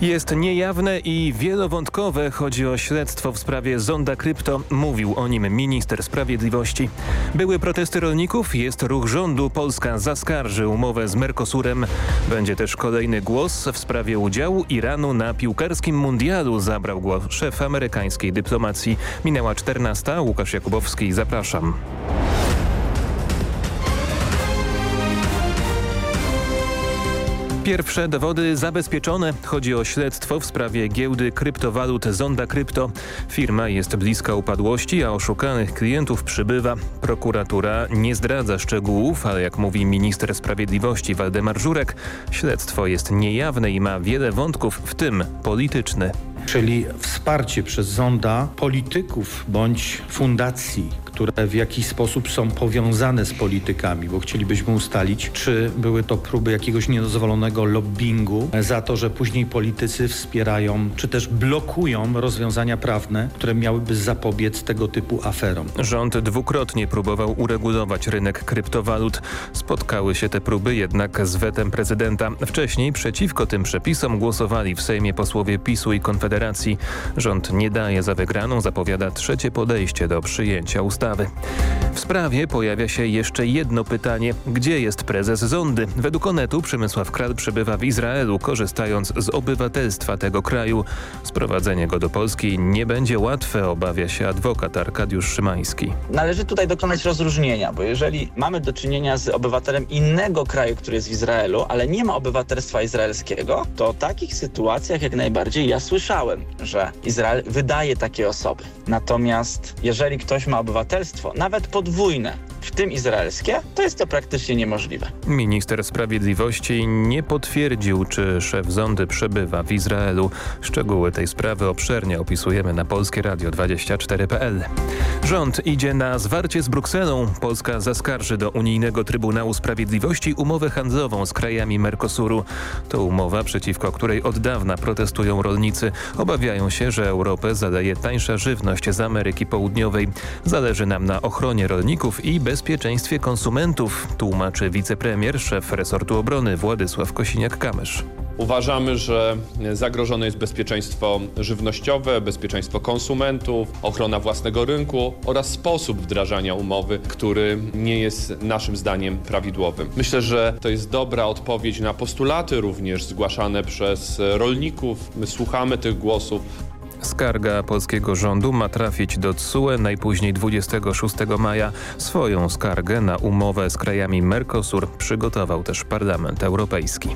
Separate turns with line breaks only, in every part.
Jest niejawne i wielowątkowe. Chodzi o śledztwo w sprawie Zonda Krypto. Mówił o nim minister sprawiedliwości. Były protesty rolników, jest ruch rządu. Polska zaskarży umowę z Mercosurem. Będzie też kolejny głos w sprawie udziału Iranu na piłkarskim mundialu. Zabrał głos szef amerykańskiej dyplomacji. Minęła 14. Łukasz Jakubowski. Zapraszam. Pierwsze dowody zabezpieczone. Chodzi o śledztwo w sprawie giełdy kryptowalut Zonda Krypto. Firma jest bliska upadłości, a oszukanych klientów przybywa. Prokuratura nie zdradza szczegółów, ale jak mówi minister sprawiedliwości Waldemar Żurek, śledztwo jest niejawne i ma wiele wątków, w tym polityczny.
Czyli wsparcie przez zonda polityków bądź fundacji, które w jakiś sposób są powiązane z politykami, bo chcielibyśmy ustalić, czy były to próby jakiegoś niedozwolonego lobbingu za to, że później politycy wspierają, czy też blokują rozwiązania prawne, które miałyby zapobiec tego typu aferom.
Rząd dwukrotnie próbował uregulować rynek kryptowalut. Spotkały się te próby jednak z wetem prezydenta. Wcześniej przeciwko tym przepisom głosowali w Sejmie posłowie PiSu i Konfederacji. Rząd nie daje za wygraną, zapowiada trzecie podejście do przyjęcia ustawy. W sprawie pojawia się jeszcze jedno pytanie. Gdzie jest prezes Zondy? Według Onetu Przemysław Kral przebywa w Izraelu, korzystając z obywatelstwa tego kraju. Sprowadzenie go do Polski nie będzie łatwe, obawia się adwokat Arkadiusz Szymański.
Należy tutaj dokonać rozróżnienia, bo jeżeli mamy do czynienia z obywatelem innego kraju, który jest w Izraelu, ale nie ma obywatelstwa izraelskiego, to o takich sytuacjach jak najbardziej ja słyszałem, że Izrael wydaje takie osoby. Natomiast jeżeli ktoś ma obywatelstwo, nawet podwójne, w tym izraelskie, to jest to praktycznie niemożliwe.
Minister Sprawiedliwości nie potwierdził, czy szef zondy przebywa w Izraelu. Szczegóły tej sprawy obszernie opisujemy na Polskie Radio 24.pl. Rząd idzie na zwarcie z Brukselą. Polska zaskarży do Unijnego Trybunału Sprawiedliwości umowę handlową z krajami Mercosuru. To umowa, przeciwko której od dawna protestują rolnicy. Obawiają się, że Europę zaleje tańsza żywność z Ameryki Południowej. Zależy nam na ochronie rolników i bezpieczeństwie konsumentów, tłumaczy wicepremier, szef resortu obrony Władysław Kosiniak-Kamysz.
Uważamy, że zagrożone jest bezpieczeństwo żywnościowe, bezpieczeństwo konsumentów, ochrona własnego rynku oraz sposób wdrażania umowy, który nie jest naszym zdaniem prawidłowym. Myślę, że to jest dobra odpowiedź na postulaty również zgłaszane przez rolników. My słuchamy tych głosów.
Skarga polskiego rządu ma trafić do TSUE najpóźniej 26 maja. Swoją skargę na umowę z krajami Mercosur przygotował też Parlament Europejski.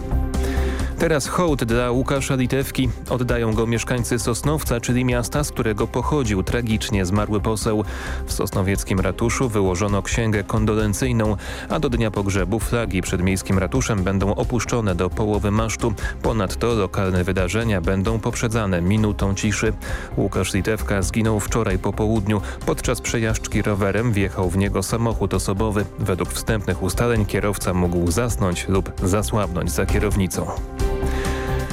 Teraz hołd dla Łukasza Litewki. Oddają go mieszkańcy Sosnowca, czyli miasta, z którego pochodził tragicznie zmarły poseł. W sosnowieckim ratuszu wyłożono księgę kondolencyjną, a do dnia pogrzebu flagi przed miejskim ratuszem będą opuszczone do połowy masztu. Ponadto lokalne wydarzenia będą poprzedzane minutą ciszy. Łukasz Litewka zginął wczoraj po południu. Podczas przejażdżki rowerem wjechał w niego samochód osobowy. Według wstępnych ustaleń kierowca mógł zasnąć lub zasłabnąć za kierownicą.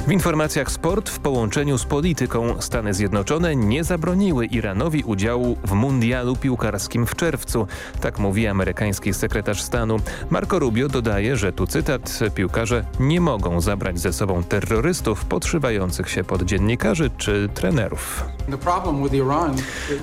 W informacjach sport w połączeniu z polityką Stany Zjednoczone nie zabroniły Iranowi udziału w mundialu piłkarskim w czerwcu. Tak mówi amerykański sekretarz stanu. Marco Rubio dodaje, że tu cytat, piłkarze nie mogą zabrać ze sobą terrorystów podszywających się pod dziennikarzy czy trenerów.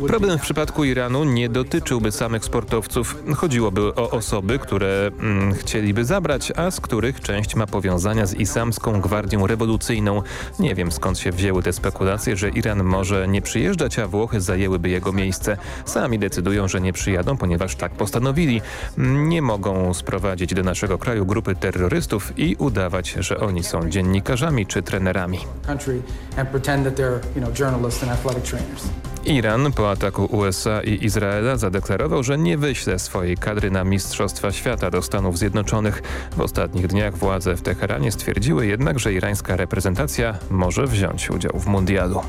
Problem w przypadku Iranu nie dotyczyłby samych sportowców. Chodziłoby o osoby, które mm, chcieliby zabrać, a z których część ma powiązania z Islamską Gwardią Rewolucyjną. Nie wiem skąd się wzięły te spekulacje, że Iran może nie przyjeżdżać, a Włochy zajęłyby jego miejsce. Sami decydują, że nie przyjadą, ponieważ tak postanowili. Nie mogą sprowadzić do naszego kraju grupy terrorystów i udawać, że oni są dziennikarzami czy trenerami. Iran po ataku USA i Izraela zadeklarował, że nie wyśle swojej kadry na Mistrzostwa Świata do Stanów Zjednoczonych. W ostatnich dniach władze w Teheranie stwierdziły jednak, że irańska reprezentacja może wziąć udział w mundialu.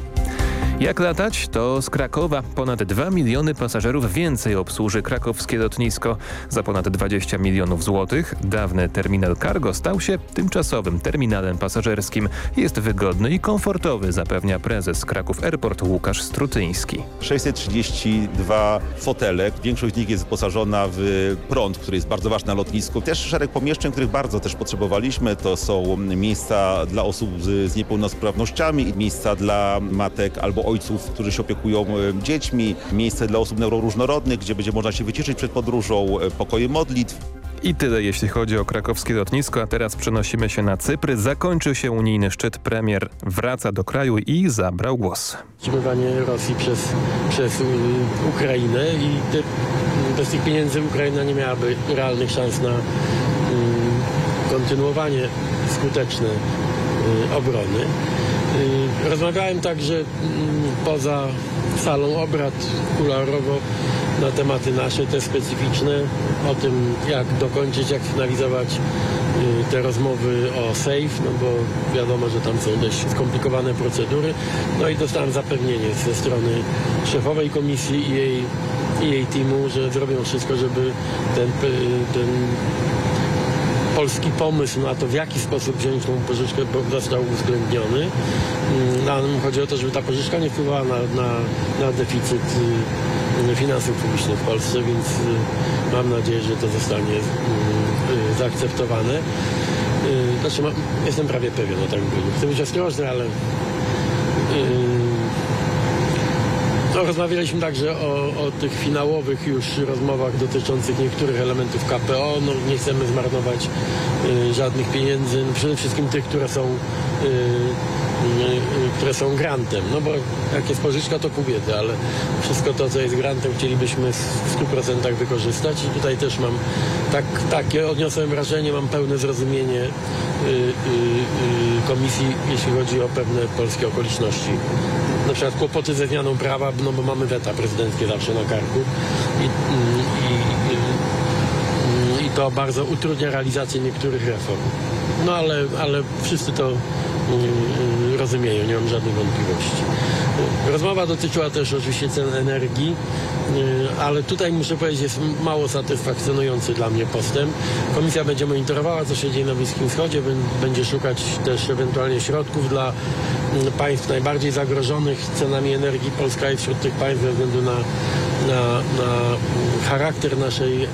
Jak latać? To z Krakowa. Ponad 2 miliony pasażerów więcej obsłuży krakowskie lotnisko. Za ponad 20 milionów złotych dawny terminal cargo stał się tymczasowym terminalem pasażerskim. Jest wygodny i komfortowy, zapewnia prezes Kraków Airport Łukasz Strutyński.
632 fotele. Większość z nich jest wyposażona w prąd, który jest bardzo ważny na lotnisku. Też szereg pomieszczeń, których bardzo też potrzebowaliśmy. To są miejsca dla osób z, z niepełnosprawnościami i miejsca dla matek albo ojców, którzy się opiekują e, dziećmi. Miejsce dla osób neuroróżnorodnych, gdzie będzie można się wyciszyć przed podróżą. e, Pokoje modlitw.
I tyle jeśli chodzi o krakowskie lotnisko, a teraz przenosimy się na Cypr. Zakończył się unijny szczyt. Premier wraca do kraju i zabrał głos.
wstrzymywanie Rosji przez, przez y, Ukrainę i te, bez tych pieniędzy Ukraina nie miałaby realnych szans na y, kontynuowanie skuteczne y, obrony. Y, rozmawiałem także y, poza salą obrad kuluarowo na tematy nasze, te specyficzne, o tym jak dokończyć, jak finalizować y, te rozmowy o SAFE, no bo wiadomo, że tam są dość skomplikowane procedury. No i dostałem zapewnienie ze strony szefowej komisji i jej, i jej teamu, że zrobią wszystko, żeby ten, y, ten polski pomysł na to, w jaki sposób wziąć tą pożyczkę, został uwzględniony. Mm, Nam chodzi o to, żeby ta pożyczka nie wpływała na, na, na deficyt y, finansów publicznych w Polsce, więc y, mam nadzieję, że to zostanie y, zaakceptowane. Znaczy, jestem prawie pewien o tak będzie. Chcę być ostrożny, ale no, rozmawialiśmy także o, o tych finałowych już rozmowach dotyczących niektórych elementów KPO. No, nie chcemy zmarnować y, żadnych pieniędzy, no, przede wszystkim tych, które są, y, y, które są grantem. No bo jak jest pożyczka, to pół biedy, ale wszystko to, co jest grantem, chcielibyśmy w 100% wykorzystać. I tutaj też mam tak, takie, odniosłem wrażenie, mam pełne zrozumienie y, y, komisji, jeśli chodzi o pewne polskie okoliczności na przykład kłopoty ze zmianą prawa, no bo mamy weta prezydenckie zawsze na karku i, i, i, i to bardzo utrudnia realizację niektórych reform. No ale, ale wszyscy to rozumieją, nie mam żadnych wątpliwości. Rozmowa dotyczyła też oczywiście cen energii, y, ale tutaj muszę powiedzieć, jest mało satysfakcjonujący dla mnie postęp. Komisja będzie monitorowała, co się dzieje na Bliskim Wschodzie, bę- będzie szukać też ewentualnie środków dla mm, państw najbardziej zagrożonych cenami energii. Polska jest wśród tych państw ze względu na, na, na mm, charakter naszej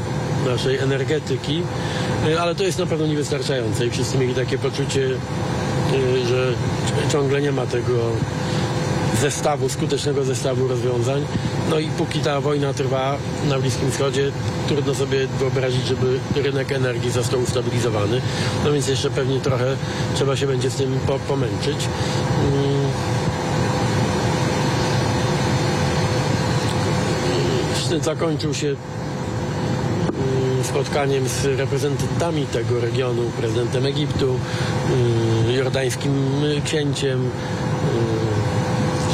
naszej energetyki, y, ale to jest na pewno niewystarczające i wszyscy mieli takie poczucie, że ciągle nie ma tego zestawu, skutecznego zestawu rozwiązań. No i póki ta wojna trwa na Bliskim Wschodzie, trudno sobie wyobrazić, żeby rynek energii został ustabilizowany. No więc jeszcze pewnie trochę trzeba się będzie z tym po, pomęczyć. Mm. Zakończył się spotkaniem z reprezentantami tego regionu, prezydentem Egiptu, mm, jordańskim księciem, mm,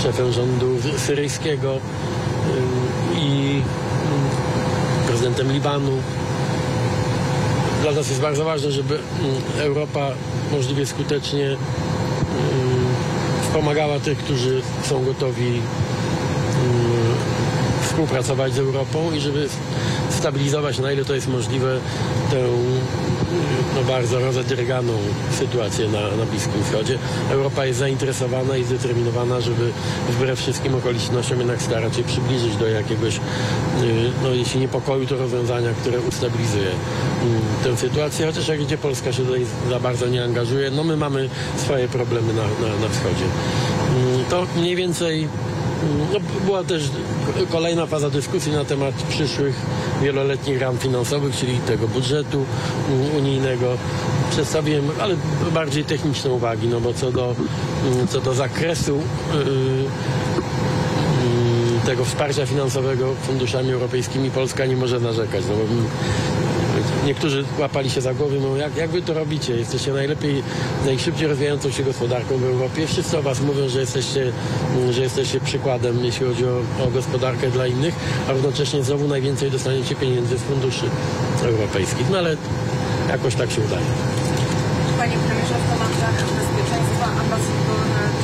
szefem rządu syryjskiego ym, i prezydentem Libanu. Dla nas jest bardzo ważne, żeby Europa możliwie skutecznie wspomagała tych, którzy są gotowi współpracować z Europą i żeby stabilizować na ile to jest możliwe tę no, bardzo rozedryganą sytuację na, na Bliskim Wschodzie. Europa jest zainteresowana i zdeterminowana, żeby wbrew wszystkim okolicznościom jednak starać się przybliżyć do jakiegoś, y, no jeśli nie pokoju, to rozwiązania, które ustabilizuje y, tę sytuację, chociaż jak gdzie Polska się tutaj za bardzo nie angażuje, no my mamy swoje problemy na, na, na wschodzie. Y, To mniej więcej no, była też kolejna faza dyskusji na temat przyszłych wieloletnich ram finansowych, czyli tego budżetu unijnego. Przedstawiłem, ale bardziej techniczne uwagi, no bo co do, mm, co do zakresu yy, mm, tego wsparcia finansowego funduszami europejskimi Polska nie może narzekać. No bo niektórzy łapali się za głowy, no jak, jak wy to robicie? Jesteście najlepiej, najszybciej rozwijającą się gospodarką w Europie. Wszyscy o was mówią, że jesteście, że jesteście przykładem, jeśli chodzi o, o gospodarkę dla innych, a równocześnie znowu najwięcej dostaniecie pieniędzy z funduszy europejskich. No ale jakoś tak się udaje.
Panie premierze, w tematach bezpieczeństwa ambasador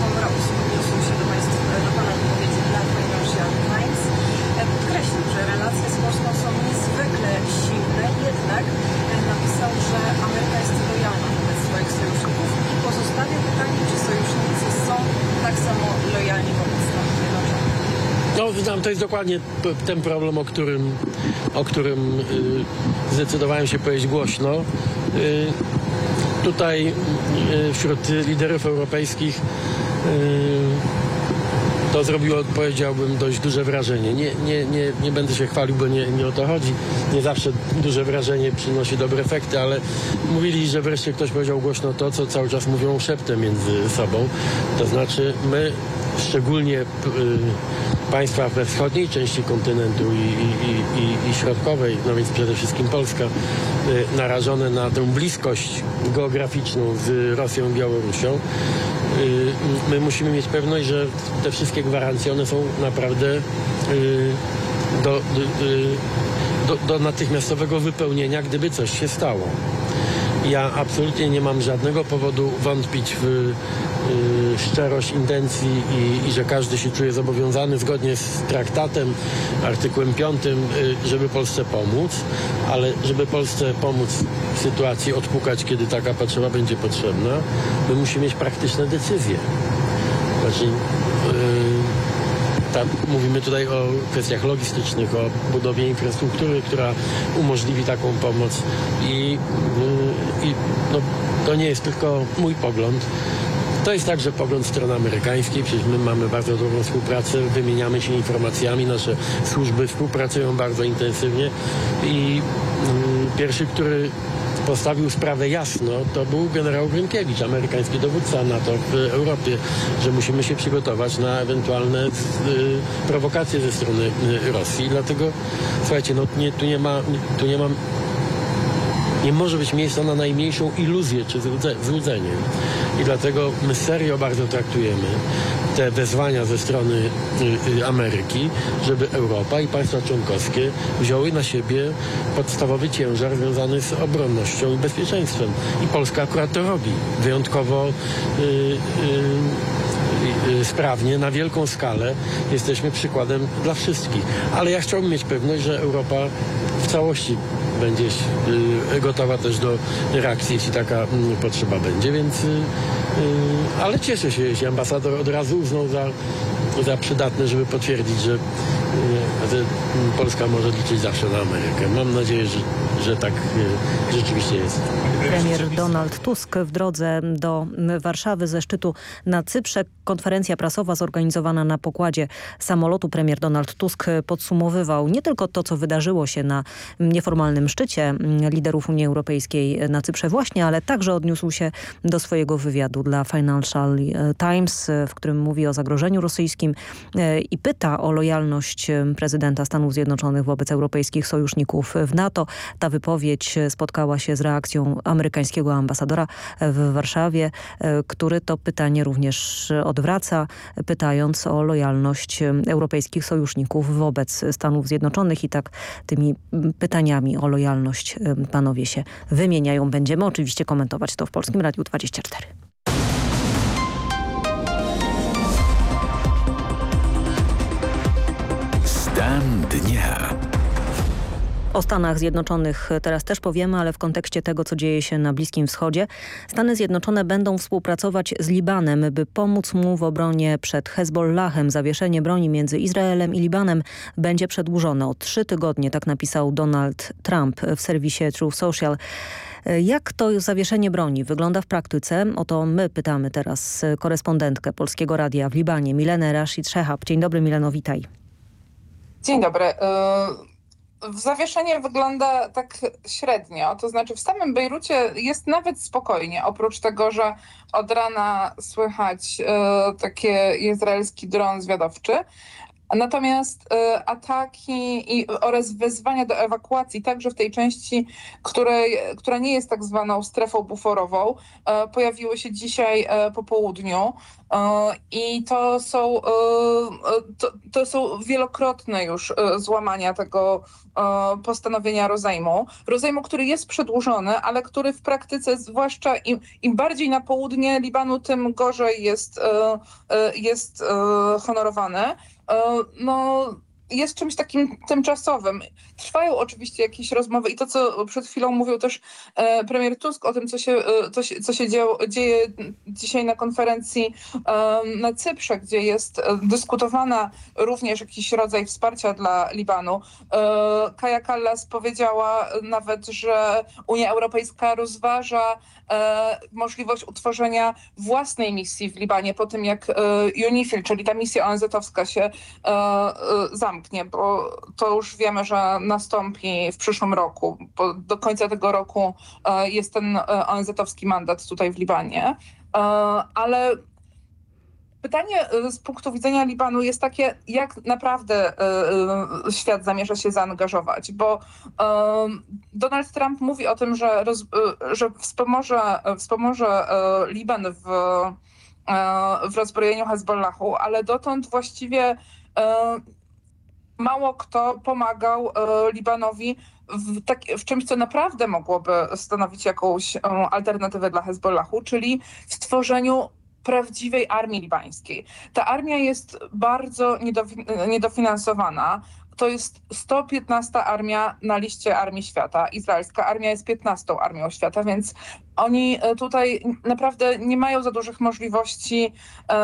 Tak, e, napisał, że Ameryka jest lojalna wobec swoich
sojuszników
i pozostawia pytanie, czy sojusznicy są tak samo lojalni wobec Stanów Zjednoczonych.
No, to jest dokładnie ten problem, o którym, o którym y, zdecydowałem się powiedzieć głośno. Y, tutaj y, wśród liderów europejskich to zrobiło, powiedziałbym, dość duże wrażenie. Nie, nie, nie, nie będę się chwalił, bo nie, nie o to chodzi. Nie zawsze duże wrażenie przynosi dobre efekty, ale mówili, że wreszcie ktoś powiedział głośno to, co cały czas mówią szeptem między sobą. To znaczy my, szczególnie y, państwa we wschodniej części kontynentu i, i, i, i środkowej, no więc przede wszystkim Polska, y, narażone na tę bliskość geograficzną z Rosją i Białorusią, y, my musimy mieć pewność, że te wszystkie gwarancje, one są naprawdę y, do, do, do natychmiastowego wypełnienia, gdyby coś się stało. Ja absolutnie nie mam żadnego powodu wątpić w szczerość intencji i, i, że każdy się czuje zobowiązany zgodnie z traktatem, artykułem 5, y, żeby Polsce pomóc, ale żeby Polsce pomóc w sytuacji odpukać, kiedy taka potrzeba będzie potrzebna, my musimy mieć praktyczne decyzje. Znaczy, y, mówimy tutaj o kwestiach logistycznych, o budowie infrastruktury, która umożliwi taką pomoc i, y, i no, to nie jest tylko mój pogląd. To jest także pogląd strony amerykańskiej, przecież my mamy bardzo dobrą współpracę, wymieniamy się informacjami, nasze służby współpracują bardzo intensywnie i y, pierwszy, który postawił sprawę jasno, to był generał Grynkiewicz, amerykański dowódca NATO w Europie, że musimy się przygotować na ewentualne y, prowokacje ze strony y, Rosji. Dlatego, słuchajcie, no nie, tu nie ma, tu nie ma nie może być miejsca na najmniejszą iluzję czy złudzenie. I dlatego my serio bardzo traktujemy te wezwania ze strony y, y, Ameryki, żeby Europa i państwa członkowskie wzięły na siebie podstawowy ciężar związany z obronnością i bezpieczeństwem. I Polska akurat to robi. Wyjątkowo y, sprawnie, na wielką skalę. Jesteśmy przykładem dla wszystkich. Ale ja chciałbym mieć pewność, że Europa w całości będzie y, gotowa też do reakcji, jeśli taka mm, potrzeba będzie, więc y, y, ale cieszę się, jeśli ambasador od razu uznał za, za przydatne, żeby potwierdzić, że, że Polska może liczyć zawsze na Amerykę. Mam nadzieję, że, że tak rzeczywiście jest.
Premier Donald Tusk w drodze do Warszawy ze szczytu na Cyprze. Konferencja prasowa zorganizowana na pokładzie samolotu. Premier Donald Tusk podsumowywał nie tylko to, co wydarzyło się na nieformalnym szczycie liderów Unii Europejskiej na Cyprze właśnie, ale także odniósł się do swojego wywiadu dla Financial Times, w którym mówi o zagrożeniu rosyjskim i pyta o lojalność prezydenta Stanów Zjednoczonych wobec europejskich sojuszników w NATO. Ta wypowiedź spotkała się z reakcją amerykańskiego ambasadora w Warszawie, który to pytanie również odwraca, pytając o lojalność europejskich sojuszników wobec Stanów Zjednoczonych i tak tymi pytaniami o lojalność panowie się wymieniają. Będziemy oczywiście komentować to w Polskim Radiu 24.
Stan dnia.
O Stanach Zjednoczonych teraz też powiemy, ale w kontekście tego, co dzieje się na Bliskim Wschodzie. Stany Zjednoczone będą współpracować z Libanem, by pomóc mu w obronie przed Hezbollahem. Zawieszenie broni między Izraelem i Libanem będzie przedłużone o trzy tygodnie, tak napisał Donald Trump w serwisie True Social. Jak to zawieszenie broni wygląda w praktyce? O to my pytamy teraz korespondentkę Polskiego Radia w Libanie, Milenę Rashid Shehab. Dzień dobry Mileno, witaj.
Dzień dobry. Y, zawieszenie wygląda tak średnio, to znaczy w samym Bejrucie jest nawet spokojnie, oprócz tego, że od rana słychać e, taki izraelski dron zwiadowczy, Natomiast y, ataki i, oraz wezwania do ewakuacji, także w tej części, której, która nie jest tak zwaną strefą buforową, y, pojawiły się dzisiaj y, po południu. I to są, to, to są wielokrotne już złamania tego postanowienia rozejmu. Rozejmu, który jest przedłużony, ale który w praktyce, zwłaszcza im, im bardziej na południe Libanu, tym gorzej jest, jest honorowany. E, no jest czymś takim tymczasowym. Trwają oczywiście jakieś rozmowy i to, co przed chwilą mówił też e, premier Tusk o tym, co się, e, co się, co się dzieje, dzisiaj na konferencji e, na Cyprze, gdzie jest e, dyskutowana również jakiś rodzaj wsparcia dla Libanu. E, Kaja Kallas powiedziała nawet, że Unia Europejska rozważa e, możliwość utworzenia własnej misji w Libanie po tym, jak UNIFIL, czyli ta misja ONZ-owska się zamknie, bo to już wiemy, że nastąpi w przyszłym roku, bo do końca tego roku jest ten ONZ-owski mandat tutaj w Libanie. Ale Pytanie z punktu widzenia Libanu jest takie, jak naprawdę świat zamierza się zaangażować, bo Donald Trump mówi o tym, że, roz, że wspomoże, wspomoże Liban w, w rozbrojeniu Hezbollahu, ale dotąd właściwie mało kto pomagał Libanowi w, tak, w, czymś, co naprawdę mogłoby stanowić jakąś alternatywę dla Hezbollahu, czyli w stworzeniu prawdziwej armii libańskiej. Ta armia jest bardzo niedofinansowana. To jest 115 armia na liście armii świata. Izraelska armia jest 15 armią świata, więc oni e, tutaj naprawdę nie mają za dużych możliwości e,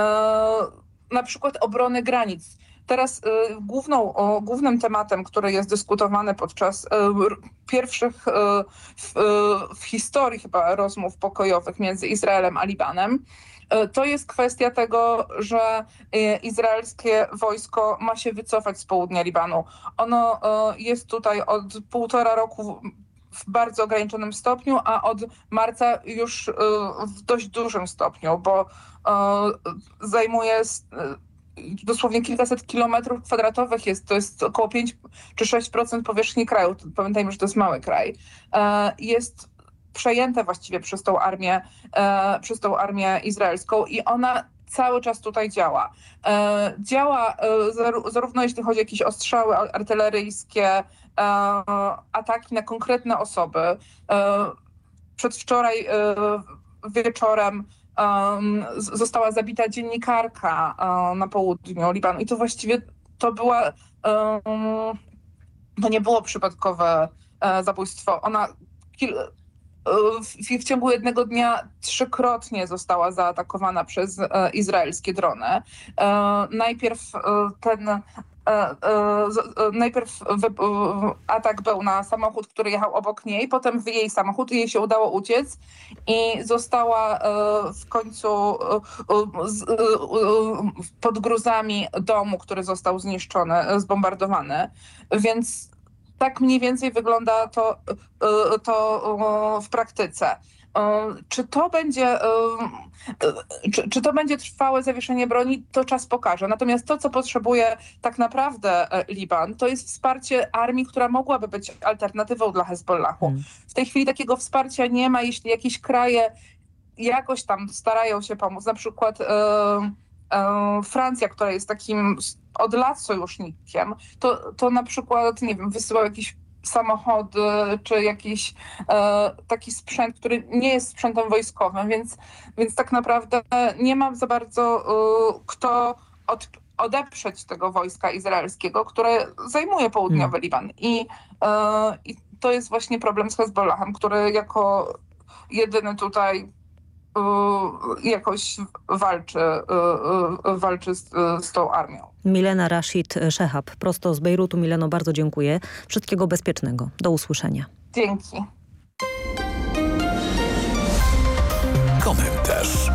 na przykład obrony granic. Teraz y, główną, głównym tematem, który jest dyskutowany podczas y, pierwszych y, w, w historii chyba rozmów pokojowych między Izraelem a Libanem, to jest kwestia tego, że izraelskie wojsko ma się wycofać z południa Libanu. Ono jest tutaj od półtora roku w bardzo ograniczonym stopniu, a od marca już w dość dużym stopniu, bo zajmuje dosłownie kilkaset kilometrów kwadratowych jest, to jest około 5 czy 6% powierzchni kraju. Pamiętajmy, że to jest mały kraj. Jest przejęte właściwie przez tą armię, e, przez tą armię izraelską i ona cały czas tutaj działa. E, działa e, zarówno jeśli chodzi o jakieś ostrzały artyleryjskie, ataki na konkretne osoby. Przedwczoraj wieczorem została zabita dziennikarka na południu Libanu i to właściwie to była to nie było przypadkowe zabójstwo. Ona w, w ciągu jednego dnia trzykrotnie została zaatakowana przez e, izraelskie drony. E, najpierw e, ten najpierw atak był na samochód, który jechał obok niej, potem w jej samochód i jej się udało uciec i została w końcu pod gruzami domu, który został zniszczony, zbombardowany. Więc tak mniej więcej wygląda to, e, to w praktyce. E, czy to będzie, e, czy, czy, to będzie trwałe zawieszenie broni, to czas pokaże. Natomiast to, co potrzebuje tak naprawdę Liban, to jest wsparcie armii, która mogłaby być alternatywą dla Hezbollahu. Hmm. W tej chwili takiego wsparcia nie ma, jeśli jakieś kraje jakoś tam starają się pomóc. Na przykład Francja, która jest takim od lat sojusznikiem, to, to na przykład, nie wiem, wysyłał jakieś samochody czy jakiś e, taki sprzęt, który nie jest sprzętem wojskowym, więc, więc tak naprawdę nie mam za bardzo e, kto od, odeprzeć tego wojska izraelskiego, które zajmuje południowy hmm. Liban. I, e, I to jest właśnie problem z Hezbollahem, który jako jedyny tutaj jakoś walczy, y, y, walczy z, z tą armią.
Milena Rashid Szehab, prosto z Bejrutu. Mileno, bardzo dziękuję. Wszystkiego bezpiecznego. Do usłyszenia.
Dzięki.
Komentarz.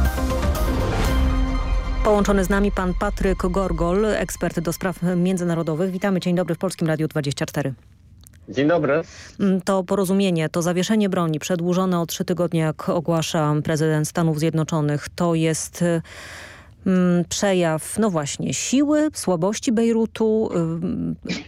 Połączony z nami pan Patryk Gorgol, ekspert do spraw międzynarodowych. Witamy, dzień dobry w Polskim Radiu 24.
Dzień dobry.
Mm, to porozumienie, to zawieszenie broni przedłużone o trzy tygodnie, jak ogłasza prezydent Stanów Zjednoczonych, to jest mm, przejaw, no właśnie, siły, słabości Bejrutu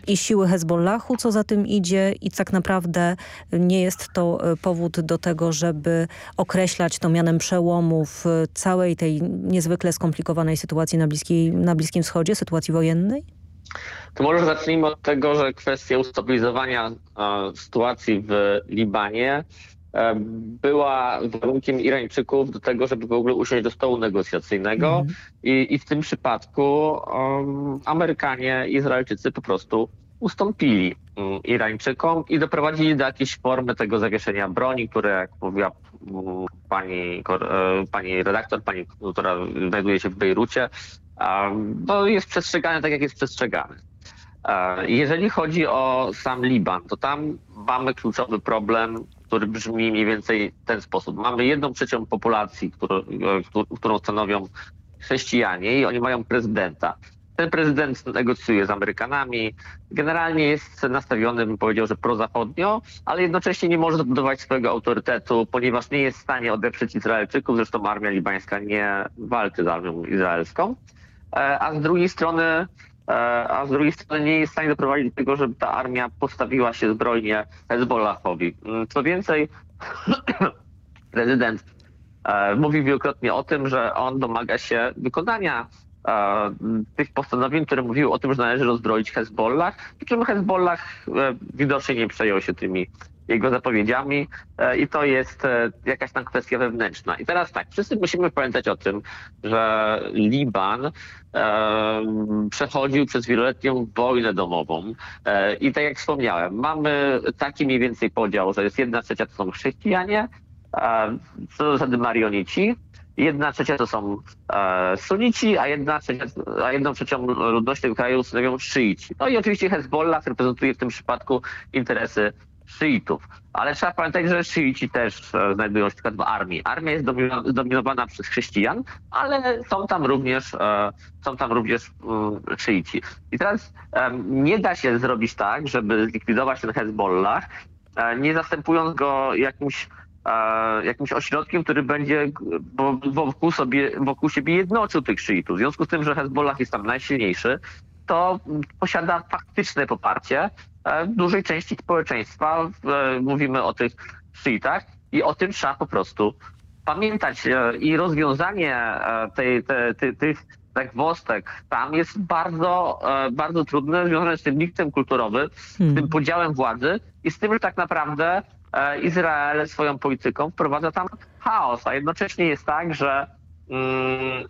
i siły Hezbollahu, co za tym idzie i tak naprawdę nie jest to y, powód do tego, żeby określać to mianem przełomu w całej tej niezwykle skomplikowanej sytuacji na, Bliskiej, na Bliskim Wschodzie, sytuacji wojennej?
To może zacznijmy od tego, że kwestia ustabilizowania e, sytuacji w Libanie była warunkiem Irańczyków do tego, żeby w ogóle usiąść do stołu negocjacyjnego mm. i, i, w tym przypadku um, Amerykanie Izraelczycy po prostu ustąpili um, Irańczykom i doprowadzili do jakiejś formy tego zawieszenia broni, które, jak mówiła um, pani, e, pani redaktor, pani, która znajduje się w Bejrucie, to jest przestrzegane tak, jak jest przestrzegane. E, jeżeli chodzi o sam Liban, to tam mamy kluczowy problem, który brzmi mniej więcej w ten sposób. Mamy jedną trzecią populacji, którą, e, którą stanowią chrześcijanie i oni mają prezydenta. Ten prezydent negocjuje z Amerykanami. Generalnie jest nastawiony, bym powiedział, że prozachodnio, ale jednocześnie nie może zbudować swojego autorytetu, ponieważ nie jest w stanie odeprzeć Izraelczyków. Zresztą armia libańska nie walczy z armią izraelską. E, a z drugiej strony e, a z drugiej strony nie jest w stanie doprowadzić do tego, żeby ta armia postawiła się zbrojnie Hezbollahowi. Mm, co więcej, prezydent e, mówił wielokrotnie o tym, że on domaga się wykonania tych postanowień, które mówiły o tym, że należy rozbroić Hezbollah, przy czym Hezbollah widocznie nie przejął się tymi jego zapowiedziami e, i to jest e, jakaś tam kwestia wewnętrzna. I teraz tak, wszyscy musimy pamiętać o tym, że Liban przechodził przez wieloletnią wojnę domową e, i tak jak wspomniałem, mamy taki mniej więcej podział, że jest jedna trzecia to są chrześcijanie, co do zasady marionici, jedna trzecia to są sunici, a jedna trzecia, a jedną trzecią ludności tego kraju stanowią szyici. No i oczywiście Hezbollah reprezentuje w tym przypadku interesy szyitów. Ale trzeba pamiętać, że szyici też e, znajdują się w armii. Armia jest zdominowana przez chrześcijan, ale są tam również, e, są tam również mm, szyici. I teraz nie da się zrobić tak, żeby zlikwidować ten Hezbollah, e, nie zastępując go jakimś jakimś ośrodkiem, który będzie wokół, sobie, wokół siebie jednoczył tych szyitów. W związku z tym, że Hezbollah jest tam najsilniejszy, to posiada faktyczne poparcie E, dużej części społeczeństwa. E, mówimy o tych szyitach i o tym trzeba po prostu pamiętać. E, I rozwiązanie tej, tej, tej, tych zagwostek tam jest bardzo, bardzo trudne, związane z tym miktem kulturowym, z tym hmm. podziałem władzy i z tym, że tak naprawdę Izrael swoją polityką wprowadza tam chaos, a jednocześnie jest tak, że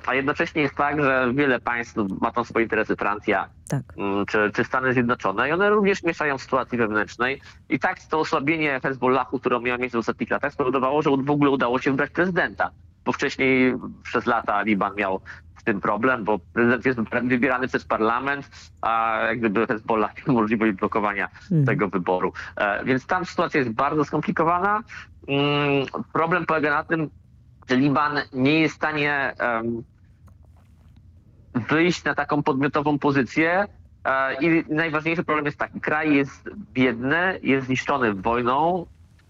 a jednocześnie jest tak, że wiele państw ma tam swoje interesy, Francja tak. Mm, czy, czy Stany Zjednoczone i one również mieszają w sytuacji wewnętrznej. I tak to osłabienie Hezbollahu, które miało miejsce w ostatnich latach, spowodowało, że w ogóle udało się wybrać prezydenta. Bo wcześniej przez lata Liban miał z tym problem, bo prezydent jest wybierany przez parlament, a jak gdyby Hezbollah miał możliwość blokowania hmm. tego wyboru. E, więc tam sytuacja jest bardzo skomplikowana. Mm, problem polega na tym, Liban nie jest w stanie wyjść na taką podmiotową pozycję. E, I najważniejszy problem jest taki, kraj jest biedny, jest zniszczony wojną,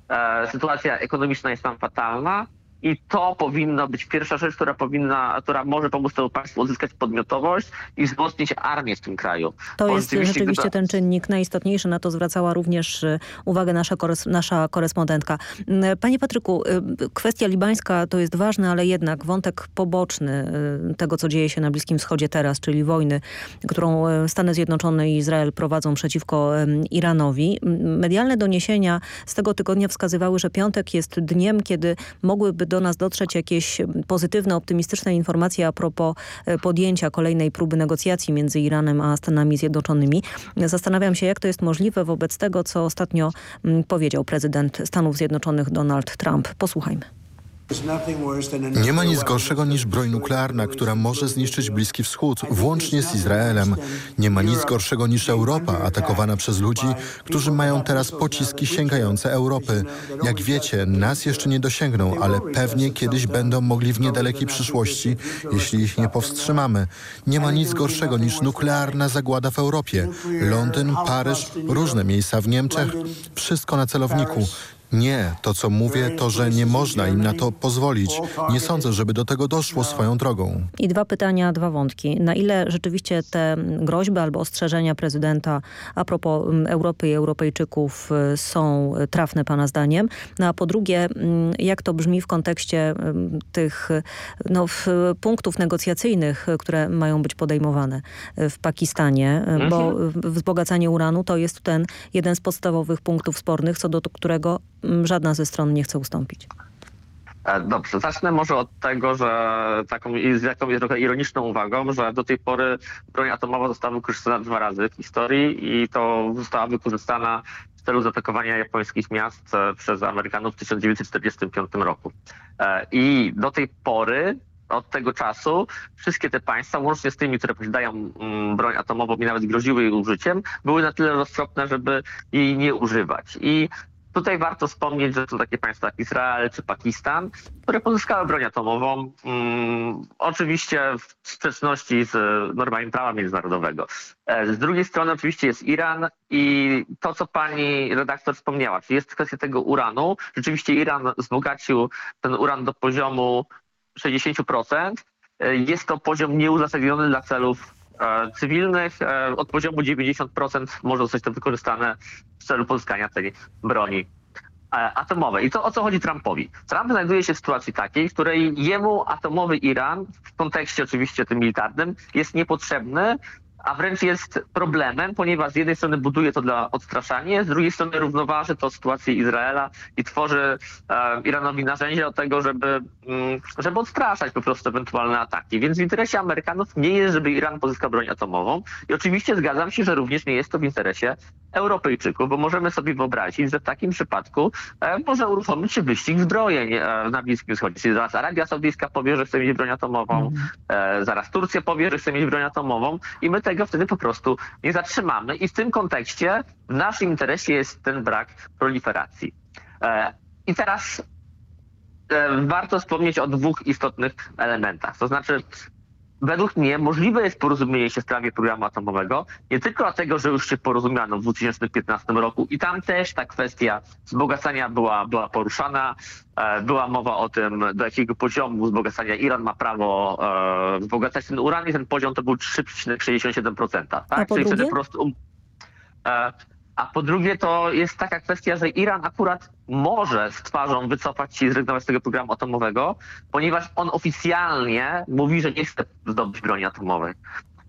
e, sytuacja ekonomiczna jest tam fatalna i to powinno być pierwsza rzecz, która powinna, która może pomóc temu państwu uzyskać podmiotowość i wzmocnić armię w tym kraju.
To Bo jest rzeczywiście gdyby... ten czynnik najistotniejszy. Na to zwracała również y, uwagę nasza, kores nasza korespondentka. Mm, panie Patryku, y, kwestia libańska to jest ważny, ale jednak wątek poboczny y, tego, co dzieje się na Bliskim Wschodzie teraz, czyli wojny, którą Stany Zjednoczone i Izrael prowadzą przeciwko Iranowi. Medialne doniesienia z tego tygodnia wskazywały, że piątek jest dniem, kiedy mogłyby do nas dotrzeć jakieś pozytywne, optymistyczne informacje a propos e, podjęcia kolejnej próby negocjacji między Iranem a Stanami Zjednoczonymi. Zastanawiam się, jak to jest możliwe wobec tego, co ostatnio powiedział prezydent Stanów Zjednoczonych Donald Trump. Posłuchajmy.
Nie ma nic gorszego niż broń nuklearna, która może zniszczyć Bliski Wschód, włącznie z Izraelem. Nie ma nic gorszego niż Europa, atakowana przez ludzi, którzy mają teraz pociski sięgające Europy. Jak wiecie, nas jeszcze nie dosięgną, ale pewnie kiedyś będą mogli w niedalekiej przyszłości, jeśli ich nie powstrzymamy. Nie ma nic gorszego niż nuklearna zagłada w Europie. Londyn, Paryż, różne miejsca w Niemczech, wszystko na celowniku. Nie, to co mówię, to że nie można im na to pozwolić. Nie sądzę, żeby do tego doszło swoją drogą.
I dwa pytania, dwa wątki. Na ile rzeczywiście te groźby albo ostrzeżenia prezydenta a propos mm, Europy i Europejczyków y, są trafne pana zdaniem? No a po drugie, mm, jak to brzmi w kontekście mm, tych no, punktów negocjacyjnych, które mają być podejmowane w Pakistanie, bo mhm. wzbogacanie uranu to jest ten jeden z podstawowych punktów spornych, co do którego żadna ze stron nie chce ustąpić?
E, dobrze, zacznę może od tego, że taką z jakąś trochę ironiczną uwagą, że do tej pory broń atomowa została wykorzystana dwa razy w historii i to została wykorzystana w celu zaatakowania japońskich miast e, przez Amerykanów w 1945 roku. E, I do tej pory od tego czasu wszystkie te państwa, łącznie z tymi, które posiadają mm, broń atomową i nawet groziły jej użyciem, były na tyle roztropne, żeby jej nie używać. I Tutaj warto wspomnieć, że to takie państwa jak Izrael czy Pakistan, które pozyskały broń atomową, mm, oczywiście w sprzeczności z normami prawa międzynarodowego. E, z drugiej strony oczywiście jest Iran i to, co pani redaktor wspomniała, czyli jest kwestia tego uranu. Rzeczywiście Iran wzbogacił ten uran do poziomu 60%. E, jest to poziom nieuzasadniony dla celów cywilnych. Od poziomu 90% może zostać to wykorzystane w celu pozyskania tej broni atomowej. I to o co chodzi Trumpowi? Trump znajduje się w sytuacji takiej, w której jemu atomowy Iran, w kontekście oczywiście tym militarnym, jest niepotrzebny, a wręcz jest problemem, ponieważ z jednej strony buduje to dla odstraszania, z drugiej strony równoważy to sytuację Izraela i tworzy e, Iranowi narzędzia do tego, żeby, mm, żeby odstraszać po prostu ewentualne ataki. Więc w interesie Amerykanów nie jest, żeby Iran pozyskał broń atomową i oczywiście zgadzam się, że również nie jest to w interesie Europejczyków, bo możemy sobie wyobrazić, że w takim przypadku e, może uruchomić się wyścig zbrojeń e, na Bliskim Wschodzie. Czyli zaraz Arabia Saudyjska powie, że chce mieć broń atomową, mm. e, zaraz Turcja powie, że chce mieć broń atomową i my tego wtedy po prostu nie zatrzymamy. I w tym kontekście w naszym interesie jest ten brak proliferacji. E, I teraz e, warto wspomnieć o dwóch istotnych elementach. To znaczy według mnie możliwe jest porozumienie się w sprawie programu atomowego, nie tylko dlatego, że już się porozumiano w 2015 roku i tam też ta kwestia wzbogacania była, była poruszana. E, była mowa o tym, do jakiego poziomu wzbogacania Iran ma prawo e, wzbogacać ten uran i ten poziom to był 3,67%. Tak?
A po Czyli wtedy po prostu...
E, a po drugie to jest taka kwestia, że Iran akurat może z twarzą wycofać się i zrezygnować z tego programu atomowego, ponieważ on oficjalnie mówi, że nie chce zdobyć broni atomowej.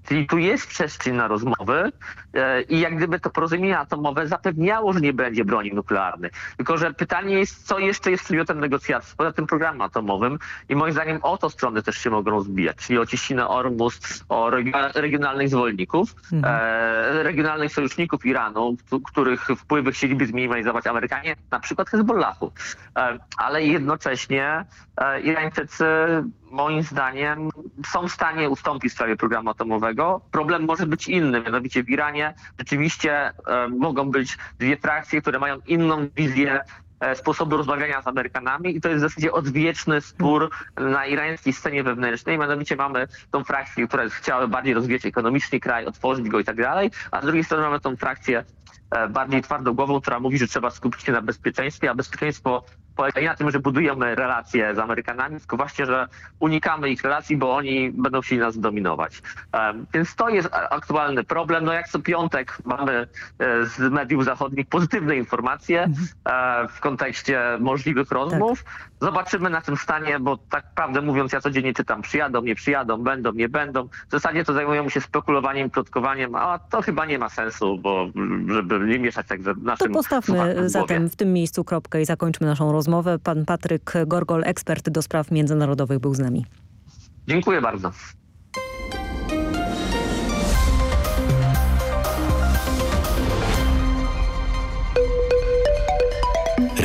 Czyli tu jest przestrzeń na rozmowy e, i jak gdyby to porozumienie atomowe zapewniało, że nie będzie broni nuklearnej. Tylko, że pytanie jest, co jeszcze jest przedmiotem negocjacji poza tym programem atomowym i moim zdaniem o to strony też się mogą rozbijać, czyli o cieśninę Ormus, o regionalnych zwolenników, mhm. e, regionalnych sojuszników Iranu, których wpływy chcieliby zminimalizować Amerykanie, na przykład Hezbollahu. E, ale jednocześnie Irańczycy moim zdaniem są w stanie ustąpić w sprawie programu atomowego. Problem może być inny, mianowicie w Iranie rzeczywiście mogą być dwie frakcje, które mają inną wizję e, sposobu rozmawiania z Amerykanami i to jest w zasadzie odwieczny spór na irańskiej scenie wewnętrznej. Mianowicie mamy tą frakcję, która chciała bardziej rozwijać ekonomicznie kraj, otworzyć go i tak dalej, a z drugiej strony mamy tą frakcję e, bardziej twardogłową, która mówi, że trzeba skupić się na bezpieczeństwie, a bezpieczeństwo polega tym, że budujemy relacje z Amerykanami, tylko właśnie, że unikamy ich relacji, bo oni będą chcieli nas dominować. Więc to jest aktualny problem. No jak co piątek mamy e, z mediów zachodnich pozytywne informacje mhm. e, w kontekście możliwych rozmów. Tak. Zobaczymy na tym stanie, bo tak prawdę mówiąc, ja codziennie czytam, przyjadą, nie przyjadą, będą, nie będą. W zasadzie to zajmują się spekulowaniem, plotkowaniem, a to chyba nie ma sensu, bo żeby nie mieszać także naszym
To postawmy zatem w tym miejscu kropkę i zakończmy naszą rozmowę rozmowę. Pan Patryk Gorgol, ekspert do spraw międzynarodowych był z nami.
Dziękuję bardzo.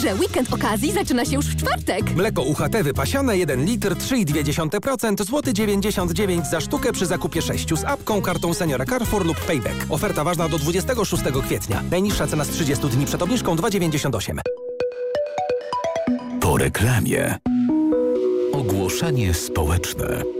że weekend okazji zaczyna się już w czwartek.
Mleko UHT wypasione 1 litr 3,2% złoty 99 za sztukę przy zakupie 6 z apką, kartą seniora Carrefour lub Payback. Oferta ważna do 26 kwietnia. Najniższa cena z 30 dni przed obniżką 2,98.
Po reklamie. Ogłoszenie społeczne.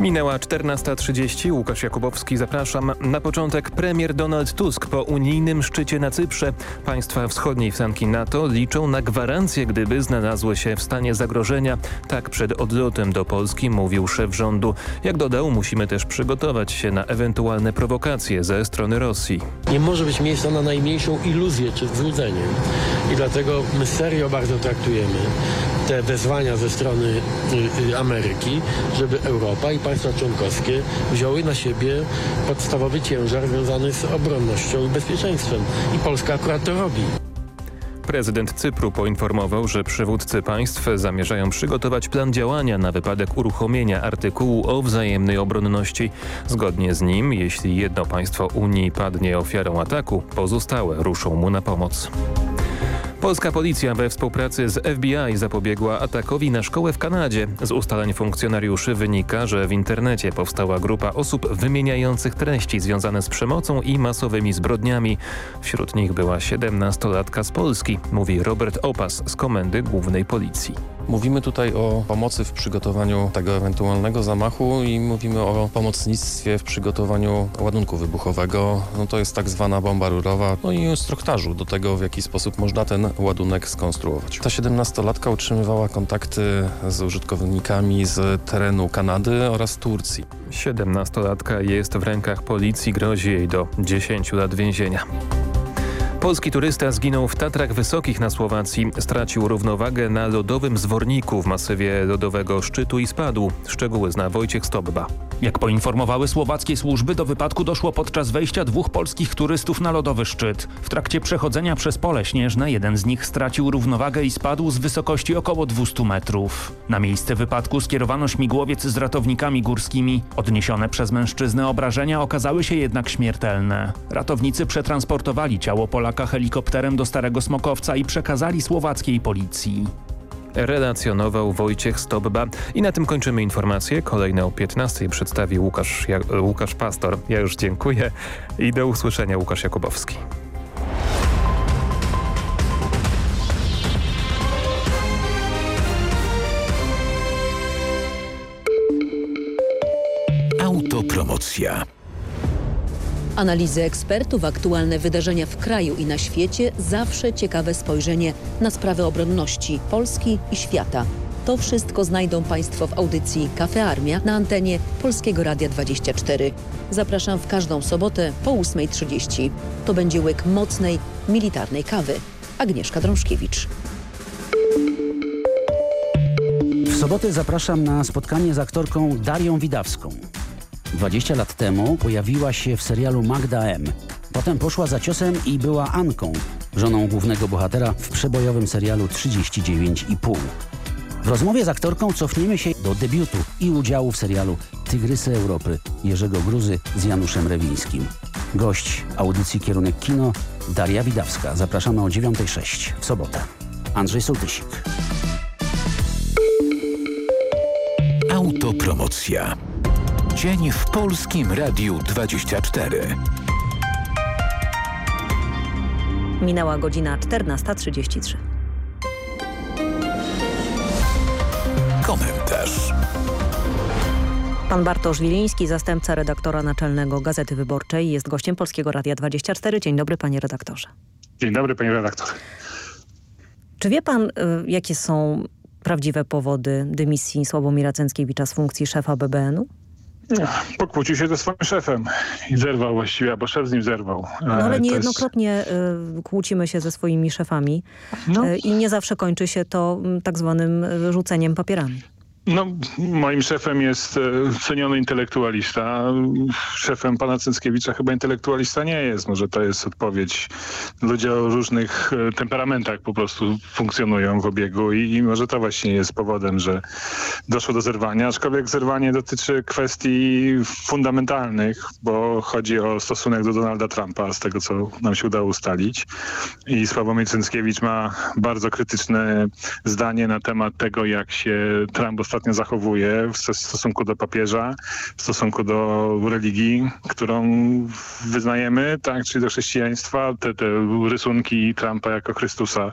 Minęła 14.30. Łukasz Jakubowski, zapraszam. Na początek premier Donald Tusk po unijnym szczycie na Cyprze. Państwa wschodniej flanki NATO liczą na gwarancję, gdyby znalazły się w stanie zagrożenia. Tak przed odlotem do Polski mówił szef rządu. Jak dodał, musimy też przygotować się na ewentualne prowokacje ze strony Rosji.
Nie może być miejsca na najmniejszą iluzję czy złudzenie. I dlatego my serio bardzo traktujemy te wezwania ze strony y, y, Ameryki, żeby Europa i państwa członkowskie wzięły na siebie podstawowy ciężar związany z obronnością i bezpieczeństwem. I Polska akurat to robi.
Prezydent Cypru poinformował, że przywódcy państw zamierzają przygotować plan działania na wypadek uruchomienia artykułu o wzajemnej obronności. Zgodnie z nim, jeśli jedno państwo Unii padnie ofiarą ataku, pozostałe ruszą mu na pomoc. Polska policja we współpracy z FBI zapobiegła atakowi na szkołę w Kanadzie. Z ustaleń funkcjonariuszy wynika, że w internecie powstała grupa osób wymieniających treści związane z przemocą i masowymi zbrodniami. Wśród nich była 17-latka z Polski, mówi Robert Opas z Komendy Głównej Policji.
Mówimy tutaj o pomocy w przygotowaniu tego ewentualnego zamachu i mówimy o pomocnictwie w przygotowaniu ładunku wybuchowego. No to jest tak zwana bomba rurowa, no i instruktażu do tego, w jaki sposób można ten ładunek skonstruować. Ta 17-latka utrzymywała kontakty z użytkownikami z terenu Kanady oraz Turcji.
17-latka jest w rękach policji, grozi jej do 10 lat więzienia. Polski turysta zginął w Tatrach Wysokich na Słowacji. Stracił równowagę na lodowym zworniku w masywie lodowego szczytu i spadł. Szczegóły zna Wojciech Stobba.
Jak poinformowały słowackie służby, do wypadku doszło podczas wejścia dwóch polskich turystów na lodowy szczyt. W trakcie przechodzenia przez pole śnieżne jeden z nich stracił równowagę i spadł z wysokości około 200 metrów. Na miejsce wypadku skierowano śmigłowiec z ratownikami górskimi. Odniesione przez mężczyznę obrażenia okazały się jednak śmiertelne. Ratownicy przetransportowali ciało Polaka helikopterem do Starego Smokowca i przekazali słowackiej policji.
Relacjonował Wojciech Stobba. I na tym kończymy informacje. Kolejne o 15 przedstawi Łukasz, ja, Łukasz Pastor. Ja już dziękuję i do usłyszenia Łukasz Jakubowski.
Autopromocja.
Analizy ekspertów, aktualne wydarzenia w kraju i na świecie, zawsze ciekawe spojrzenie na sprawy obronności Polski i świata. To wszystko znajdą Państwo w audycji Kafe Armia na antenie Polskiego Radia 24. Zapraszam w każdą sobotę po 8.30. To będzie łyk mocnej, militarnej kawy. Agnieszka Drążkiewicz.
W sobotę zapraszam na spotkanie z aktorką Darią Widawską. 20 lat temu pojawiła się w serialu Magda M. Potem poszła za ciosem i była Anką, żoną głównego bohatera w przebojowym serialu 39,5. W rozmowie z aktorką cofniemy się do debiutu i udziału w serialu Tygrysy Europy Jerzego Gruzy z Januszem Rewińskim. Gość audycji Kierunek Kino Daria Widawska. Zapraszamy o 9.06 w sobotę. Andrzej Sołtysik.
Autopromocja. Dzień w Polskim Radiu 24.
Minęła godzina 14.33.
Komentarz.
Pan Bartosz Wiliński, zastępca redaktora naczelnego Gazety Wyborczej, jest gościem Polskiego Radia 24. Dzień dobry, panie redaktorze.
Dzień dobry, panie redaktor.
Czy wie pan, y, jakie są prawdziwe powody dymisji Sławomira Cęckiewicza z funkcji szefa BBN-u?
Pokłócił się ze swoim szefem i zerwał właściwie, albo szef z nim zerwał.
No ale
E,
niejednokrotnie jest... kłócimy się ze swoimi szefami
No.
y, i nie zawsze kończy się to tak zwanym y, rzuceniem papierami.
No, moim szefem jest e, ceniony intelektualista. Szefem pana Cęckiewicza chyba intelektualista nie jest. Może to jest odpowiedź. Ludzie o różnych e, temperamentach po prostu funkcjonują w obiegu i, i może to właśnie jest powodem, że doszło do zerwania. Aczkolwiek zerwanie dotyczy kwestii fundamentalnych, bo chodzi o stosunek do Donalda Trumpa, z tego co nam się udało ustalić. I Sławomir Cęckiewicz ma bardzo krytyczne zdanie na temat tego, jak się Trump ostatnio zachowuje w stos- stosunku do papieża, w stosunku do religii, którą wyznajemy, tak, czyli do chrześcijaństwa. Te, te rysunki Trumpa jako Chrystusa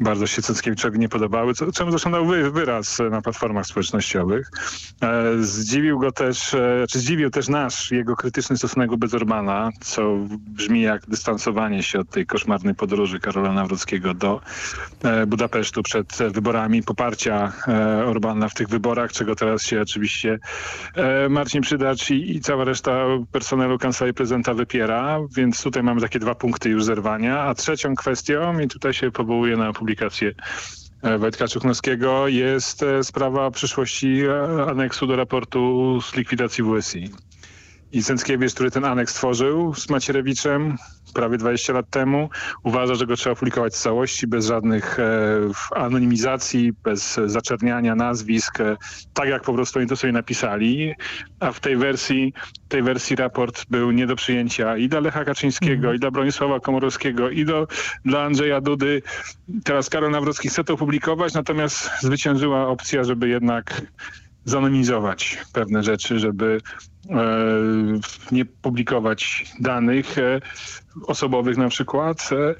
bardzo się Cęckiewiczowi nie podobały, co, czemu zresztą dał wy, wyraz na platformach społecznościowych. E, zdziwił go też, e, czy zdziwił też nasz, jego krytyczny stosunek wobec Orbana, co brzmi jak dystansowanie się od tej koszmarnej podróży Karola Nawrockiego do e, Budapesztu przed wyborami, poparcia Orbana w tych wyborach, czego teraz się oczywiście e, Marcin Przydacz i, i cała reszta personelu Kancelarii Prezydenta wypiera, więc tutaj mamy takie dwa punkty już zerwania. A trzecią kwestią, i tutaj się powołuję na publikację e, Wojtka Czuchnowskiego, jest e, sprawa przyszłości aneksu do raportu z likwidacji WSI. I Cęckiewicz, który ten aneks tworzył z Macierewiczem prawie 20 lat temu, uważa, że go trzeba publikować w całości, bez żadnych e, anonimizacji, bez zaczerniania nazwisk, e, tak jak po prostu oni to sobie napisali. A w tej wersji, tej wersji raport był nie do przyjęcia i dla Lecha Kaczyńskiego, i dla Bronisława Komorowskiego, i do, dla Andrzeja Dudy. Teraz Karol Nawrocki chce to publikować, natomiast zwyciężyła opcja, żeby jednak zanonimizować pewne rzeczy, żeby e, nie publikować danych e, osobowych na przykład. E,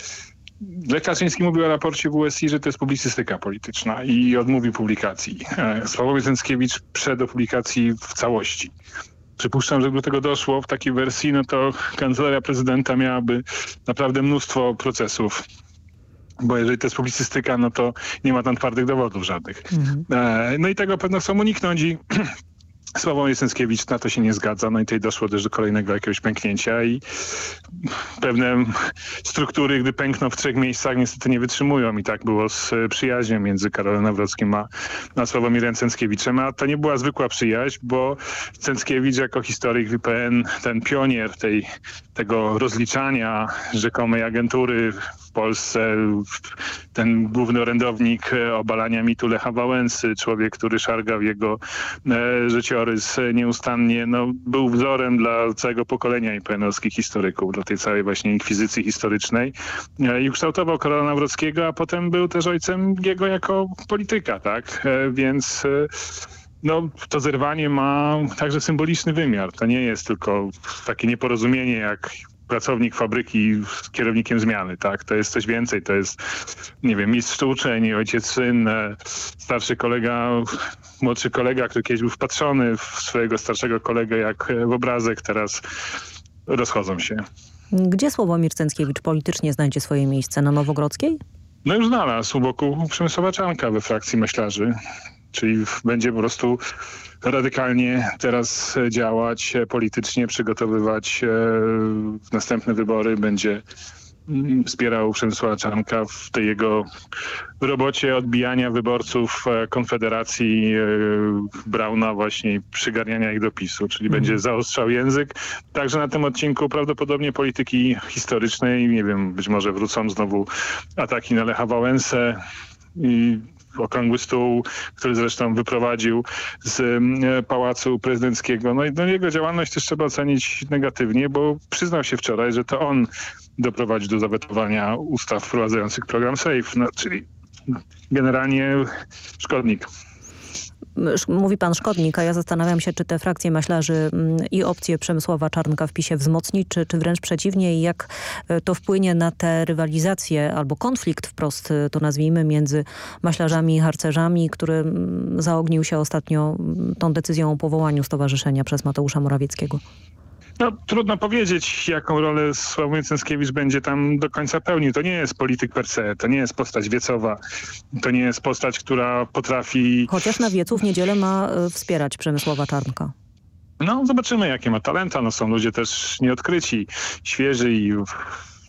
Lech Kaczyński mówił o raporcie WSI, że to jest publicystyka polityczna i odmówił publikacji. Sławomir Cęckiewicz przed publikacji w całości. Przypuszczam, że gdyby do tego doszło w takiej wersji, no to kancelaria prezydenta miałaby naprawdę mnóstwo procesów bo jeżeli to jest publicystyka, no to nie ma tam twardych dowodów żadnych. E, No i tego pewno chcą uniknąć i Sławomir Cęckiewicz na to się nie zgadza, no i tutaj doszło też do kolejnego jakiegoś pęknięcia i pewne struktury, gdy pękną w trzech miejscach, niestety nie wytrzymują. I tak było z przyjaźnią między Karolem Nawrockim a, a Sławomirem Cęckiewiczem, a to nie była zwykła przyjaźń, bo Cęckiewicz jako historyk WPN, ten pionier tej, tego rozliczania rzekomej agentury Polsce, ten główny orędownik obalania mitu Lecha Wałęsy, człowiek, który szargał jego e, życiorys nieustannie, no, był wzorem dla całego pokolenia IPN-owskich historyków, dla tej całej właśnie inkwizycji historycznej e, i ukształtował Karola Nawrockiego, a potem był też ojcem jego jako polityka, tak? E, więc e, no, to zerwanie ma także symboliczny wymiar. To nie jest tylko takie nieporozumienie jak pracownik fabryki z kierownikiem zmiany, tak? To jest coś więcej, to jest, nie wiem, mistrz uczeń, ojciec, syn, e, starszy kolega, młodszy kolega, który kiedyś był wpatrzony w swojego starszego kolegę jak e, w obrazek, teraz rozchodzą się.
Gdzie Sławomir Cęckiewicz politycznie znajdzie swoje miejsce? Na Nowogrodzkiej?
No już znalazł u boku Przemysława Czanka we frakcji myślarzy, czyli będzie po prostu radykalnie teraz działać e, politycznie, przygotowywać e, następne wybory, będzie mm, wspierał Przemysława Czarnka w tej jego robocie odbijania wyborców e, Konfederacji Brauna właśnie i przygarniania ich do PiSu, czyli będzie zaostrzał język. Także na tym odcinku prawdopodobnie polityki historycznej, nie wiem, być może wrócą znowu ataki na Lecha Wałęsę i okrągły stół, który zresztą wyprowadził z e, Pałacu Prezydenckiego. No i no, jego działalność też trzeba ocenić negatywnie, bo przyznał się wczoraj, że to on doprowadził do zawetowania ustaw wprowadzających program SAFE, no, czyli generalnie szkodnik.
Mówi pan szkodnik, a ja zastanawiam się, czy te frakcje maślarzy mm, i opcje Przemysława Czarnka w PiSie wzmocnić, czy, czy wręcz przeciwnie i jak e, to wpłynie na te rywalizacje albo konflikt wprost, e, to nazwijmy, między maślarzami i harcerzami, który mm, zaognił się ostatnio mm, tą decyzją o powołaniu stowarzyszenia przez Mateusza Morawieckiego.
No, trudno powiedzieć, jaką rolę Sławomir Cęckiewicz będzie tam do końca pełnił. To nie jest polityk per se, to nie jest postać wiecowa, to nie jest postać, która potrafi...
Chociaż na wiecu w niedzielę ma e, wspierać Przemysława Czarnka.
No zobaczymy jakie ma talenta, no są ludzie też nieodkryci, świeży i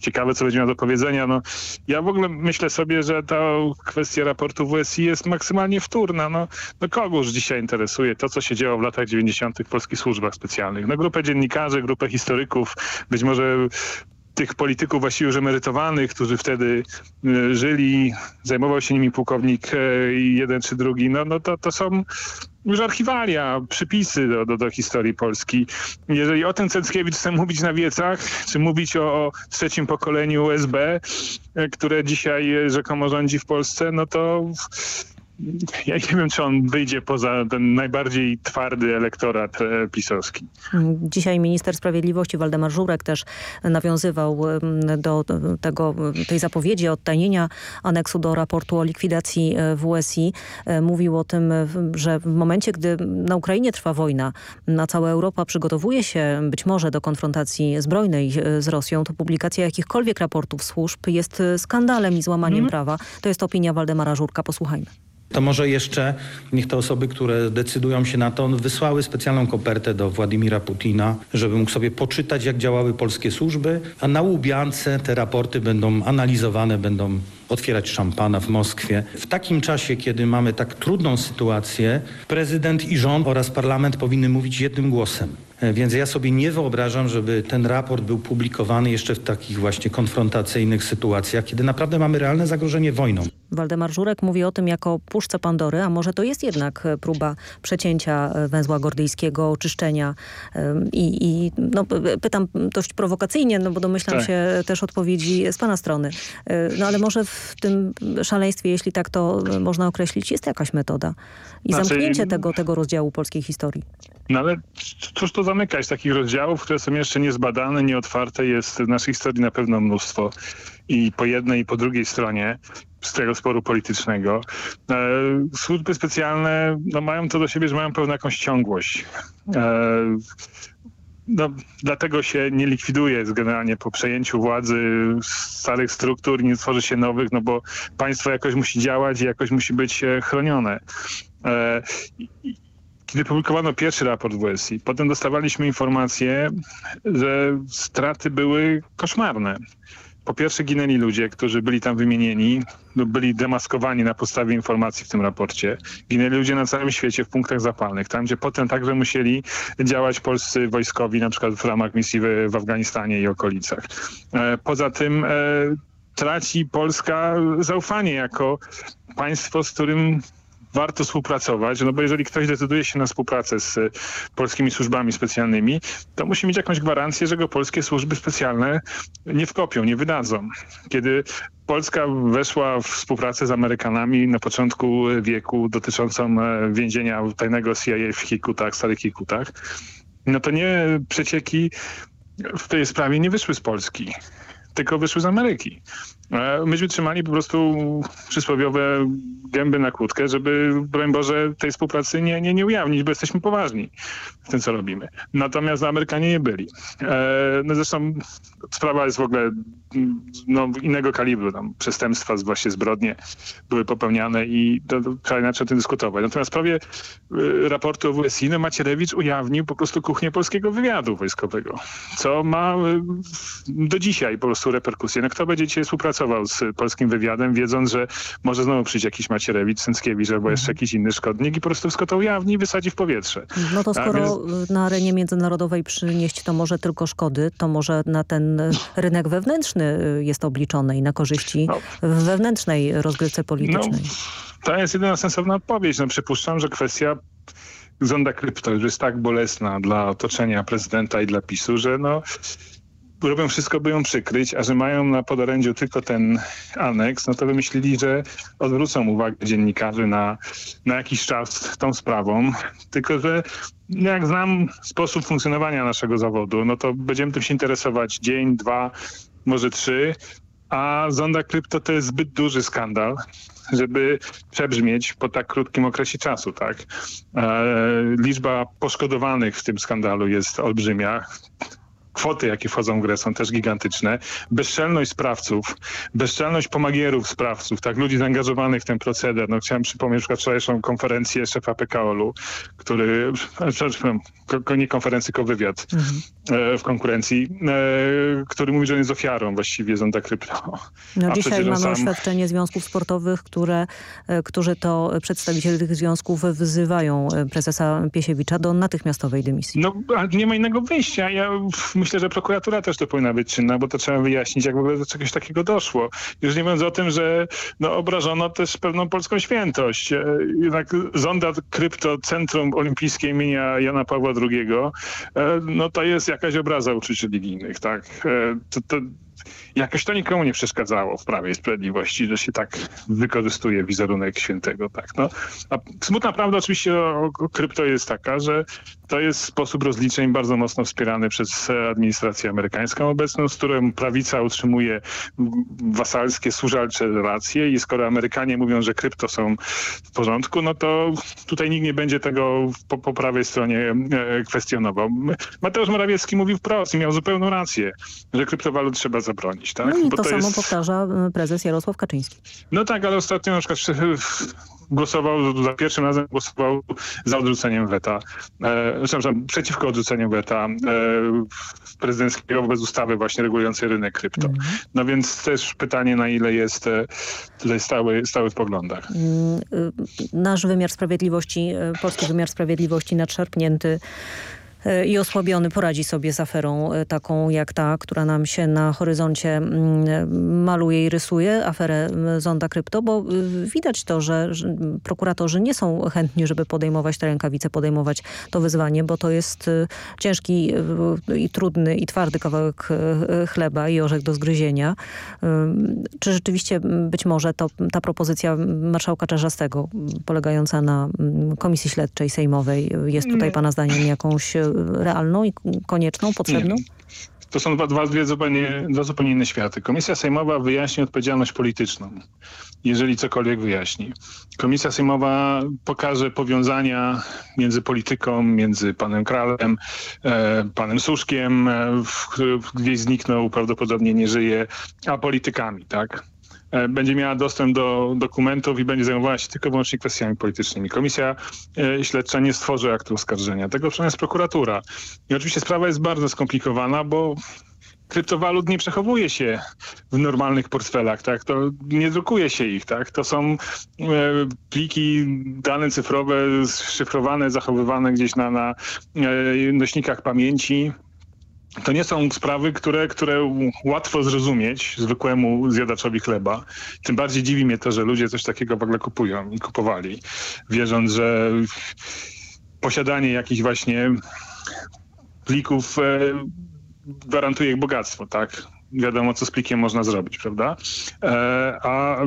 ciekawe, co będzie miał do powiedzenia. No, ja w ogóle myślę sobie, że ta kwestia raportu WSI jest maksymalnie wtórna. No, no kogo już dzisiaj interesuje to, co się działo w latach 90. w polskich służbach specjalnych? No grupę dziennikarzy, grupę historyków, być może tych polityków właściwie już emerytowanych, którzy wtedy y, żyli, zajmował się nimi pułkownik y, jeden czy drugi, no, no to, to są już archiwalia, przypisy do, do, do historii Polski. Jeżeli o tym Cęckiewicz chce mówić na wiecach, czy mówić o, o trzecim pokoleniu USB, y, które dzisiaj rzekomo rządzi w Polsce, no to ja nie wiem, czy on wyjdzie poza ten najbardziej twardy elektorat e, pisowski.
Dzisiaj minister sprawiedliwości Waldemar Żurek też nawiązywał do tego, tej zapowiedzi odtajnienia aneksu do raportu o likwidacji e, WSI. E, mówił o tym, że w momencie, gdy na Ukrainie trwa wojna, a cała Europa przygotowuje się być może do konfrontacji zbrojnej z Rosją, to publikacja jakichkolwiek raportów służb jest skandalem i złamaniem mm. prawa. To jest opinia Waldemara Żurka. Posłuchajmy
to może jeszcze niech te osoby, które decydują się na to, wysłały specjalną kopertę do Władimira Putina, żeby mógł sobie poczytać, jak działały polskie służby, a na Łubiance te raporty będą analizowane, będą otwierać szampana w Moskwie. W takim czasie, kiedy mamy tak trudną sytuację, prezydent i rząd oraz parlament powinny mówić jednym głosem. E, więc ja sobie nie wyobrażam, żeby ten raport był publikowany jeszcze w takich właśnie konfrontacyjnych sytuacjach, kiedy naprawdę mamy realne zagrożenie wojną.
Waldemar Żurek mówi o tym jako puszce Pandory, a może to jest jednak e, próba przecięcia e, węzła gordyjskiego, oczyszczenia i, i no, pytam dość prowokacyjnie, no bo domyślam tak. się też odpowiedzi z pana strony. No ale może w tym szaleństwie, jeśli tak to można określić, jest jakaś metoda i znaczy, zamknięcie tego, tego rozdziału polskiej historii.
No ale cóż to zamykać? Takich rozdziałów, które są jeszcze niezbadane, nieotwarte jest w naszej historii na pewno mnóstwo. I po jednej i po drugiej stronie z tego sporu politycznego. E, służby specjalne no, mają to do siebie, że mają pewną jakąś ciągłość. E, no, dlatego się nie likwiduje generalnie po przejęciu władzy starych struktur nie tworzy się nowych, no bo państwo jakoś musi działać i jakoś musi być e, chronione. E, kiedy publikowano pierwszy raport WSI, potem dostawaliśmy informację, że straty były koszmarne. Po pierwsze ginęli ludzie, którzy byli tam wymienieni byli demaskowani na podstawie informacji w tym raporcie. Ginęli ludzie na całym świecie w punktach zapalnych, tam gdzie potem także musieli działać polscy wojskowi, na przykład w ramach misji w, w Afganistanie i okolicach. E, poza tym e, traci Polska zaufanie jako państwo, z którym warto współpracować, no bo jeżeli ktoś decyduje się na współpracę z e, polskimi służbami specjalnymi, to musi mieć jakąś gwarancję, że go polskie służby specjalne nie wkopią, nie wydadzą. Kiedy Polska weszła w współpracę z Amerykanami na początku wieku dotyczącą e, więzienia tajnego CIA w Hikutach, starych Hikutach, no to nie przecieki w tej sprawie nie wyszły z Polski tylko wyszły z Ameryki. Myśmy trzymali po prostu przysłowiowe gęby na kłódkę, żeby, broń Boże, tej współpracy nie, nie, nie ujawnić, bo jesteśmy poważni w tym, co robimy. Natomiast Amerykanie nie byli. E, no zresztą sprawa jest w ogóle no, innego kalibru. Tam przestępstwa, właśnie zbrodnie były popełniane i to, to trzeba inaczej o tym dyskutować. Natomiast w sprawie y, raportu o WSI no, Macierewicz ujawnił po prostu kuchnię polskiego wywiadu wojskowego, co ma y, do dzisiaj po prostu reperkusje. No, kto będzie dzisiaj współpracował z polskim wywiadem, wiedząc, że może znowu przyjść jakiś Macierewicz, Sęckiewicz albo jeszcze mhm. jakiś inny szkodnik i po prostu wszystko to ujawni i wysadzi w powietrze.
No to skoro więc... na arenie międzynarodowej przynieść to może tylko szkody, to może na ten rynek wewnętrzny y, jest obliczony i na korzyści no. wewnętrznej rozgrywce politycznej. No,
to jest jedyna sensowna odpowiedź. No, przypuszczam, że kwestia zonda krypto już jest tak bolesna dla otoczenia prezydenta i dla PiSu, że no robią wszystko, by ją przykryć, a że mają na podorędziu tylko ten aneks, no to wymyślili, że odwrócą uwagę dziennikarzy na, na jakiś czas tą sprawą. Tylko, że jak znam sposób funkcjonowania naszego zawodu, no to będziemy tym się interesować dzień, dwa, może trzy, a zonda krypto to jest zbyt duży skandal, żeby przebrzmieć po tak krótkim okresie czasu, tak? E, liczba poszkodowanych w tym skandalu jest olbrzymia kwoty, jakie wchodzą w grę są też gigantyczne. Bezczelność sprawców, bezczelność pomagierów sprawców, tak, ludzi zaangażowanych w ten proceder. No, chciałem przypomnieć na przykład wczorajszą konferencję szefa PKOL-u, który, przepraszam, nie konferencję, tylko wywiad mhm. w konkurencji, który mówi, że on jest ofiarą właściwie zonda krypto.
No, dzisiaj mamy sam... oświadczenie związków sportowych, które, którzy to przedstawiciele tych związków wzywają prezesa Piesiewicza do natychmiastowej dymisji.
No, ale nie ma innego wyjścia. Ja myślę, że prokuratura też to powinna być czynna, bo to trzeba wyjaśnić, jak w ogóle do czegoś takiego doszło. Już nie mówiąc o tym, że no, obrażono też pewną polską świętość. E, jednak zonda krypto Centrum Olimpijskie imienia Jana Pawła II, e, no to jest jakaś obraza uczuć religijnych, tak? E, to, to jakoś to nikomu nie przeszkadzało w Prawie i Sprawiedliwości, że się tak wykorzystuje wizerunek świętego. Tak, no. A smutna prawda oczywiście o, o krypto jest taka, że to jest sposób rozliczeń bardzo mocno wspierany przez administrację amerykańską obecną, z którą prawica utrzymuje wasalskie, służalcze relacje i skoro Amerykanie mówią, że krypto są w porządku, no to tutaj nikt nie będzie tego po, po prawej stronie e, kwestionował. Mateusz Morawiecki mówił wprost i miał zupełną rację, że kryptowalut trzeba zabronić. Tak?
No i to, to, samo jest... powtarza e, prezes Jarosław Kaczyński.
No tak, ale ostatnio na przykład głosował, za pierwszym razem głosował za odrzuceniem weta, e, przepraszam, przeciwko odrzuceniu weta e, prezydenckiego bez ustawy właśnie regulującej rynek krypto. Mm. No więc też pytanie, na ile jest e, tutaj stały, stały w poglądach. Mm,
y, nasz wymiar sprawiedliwości, e, polski wymiar sprawiedliwości nadszarpnięty i osłabiony poradzi sobie z aferą e, taką jak ta, która nam się na horyzoncie mm, maluje i rysuje, aferę Zonda Krypto, bo y, widać to, że prokuratorzy nie są chętni, żeby podejmować te rękawice, podejmować to wyzwanie, bo to jest y, ciężki y, i trudny i twardy kawałek chleba i orzech do zgryzienia. Czy rzeczywiście być może to, ta propozycja marszałka Czarzastego polegająca na komisji śledczej sejmowej jest tutaj pana zdaniem jakąś realną i konieczną, potrzebną? Nie.
To są dwa, dwa, dwie zupełnie, dwa zupełnie inne światy. Komisja Sejmowa wyjaśni odpowiedzialność polityczną, jeżeli cokolwiek wyjaśni. Komisja Sejmowa pokaże powiązania między polityką, między panem Kralem, e, panem Suszkiem, e, który gdzieś zniknął, prawdopodobnie nie żyje, a politykami, tak? E, będzie miała dostęp do dokumentów i będzie zajmowała się tylko wyłącznie kwestiami politycznymi. Komisja e, śledcza nie stworzy aktu oskarżenia. Tego jest prokuratura. I oczywiście sprawa jest bardzo skomplikowana, bo kryptowalut nie przechowuje się w normalnych portfelach, tak? To nie drukuje się ich, tak? To są e, pliki, dane cyfrowe, szyfrowane, zachowywane gdzieś na, na nośnikach pamięci to nie są sprawy, które, które łatwo zrozumieć zwykłemu zjadaczowi chleba. Tym bardziej dziwi mnie to, że ludzie coś takiego w ogóle kupują i kupowali, wierząc, że posiadanie jakichś właśnie plików e, gwarantuje ich bogactwo, tak? Wiadomo, co z plikiem można zrobić, prawda? E, a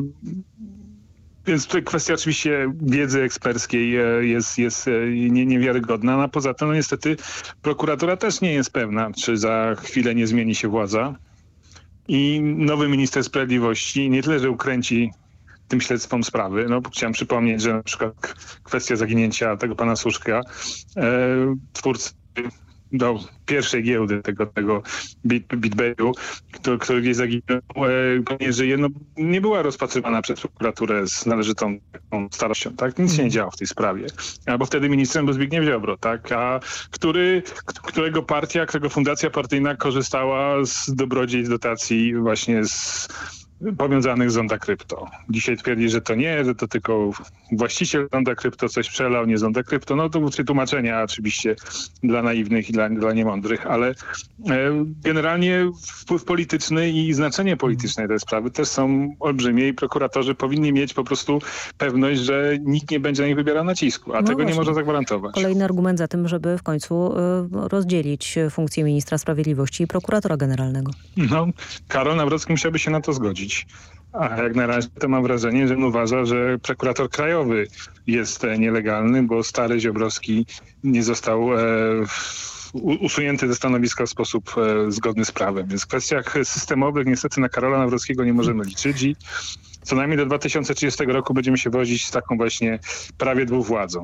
więc tutaj kwestia oczywiście wiedzy eksperckiej e, jest, jest e, nie, niewiarygodna, no, a poza tym no niestety prokuratura też nie jest pewna, czy za chwilę nie zmieni się władza i nowy minister sprawiedliwości nie tyle, że ukręci tym śledztwom sprawy. No, chciałem przypomnieć, że na przykład kwestia zaginięcia tego pana Słuszka, e, twórcy do pierwszej giełdy tego, tego BitBayu, który, który gdzieś zaginął, e, nie żyje, no, nie była rozpatrywana przez prokuraturę z należytą starością, tak? Nic się nie mhm. działo w tej sprawie. Albo wtedy ministrem był Zbigniew Ziobro, tak? A który, którego partia, którego fundacja partyjna korzystała z dobrodziejstw dotacji właśnie z powiązanych z Zonda Krypto. Dzisiaj twierdzi, że to nie, że to tylko właściciel Zonda Krypto coś przelał, nie Zonda Krypto. No to tłumaczenia oczywiście dla naiwnych i dla, dla niemądrych, ale e, generalnie wpływ polityczny i znaczenie polityczne tej sprawy też są olbrzymie i prokuratorzy powinni mieć po prostu pewność, że nikt nie będzie na nich wybierał nacisku, a no tego właśnie. nie można zagwarantować.
Kolejny argument za tym, żeby w końcu y, rozdzielić funkcję ministra sprawiedliwości i prokuratora generalnego.
No, Karol Nawrocki musiałby się na to zgodzić. A jak na razie to mam wrażenie, że on uważa, że prokurator krajowy jest e, nielegalny, bo stary Ziobrowski nie został e, usunięty ze stanowiska w sposób e, zgodny z prawem. Więc w kwestiach systemowych niestety na Karola Nawrockiego nie możemy liczyć i co najmniej do 2030 roku będziemy się wozić z taką właśnie prawie dwuwładzą,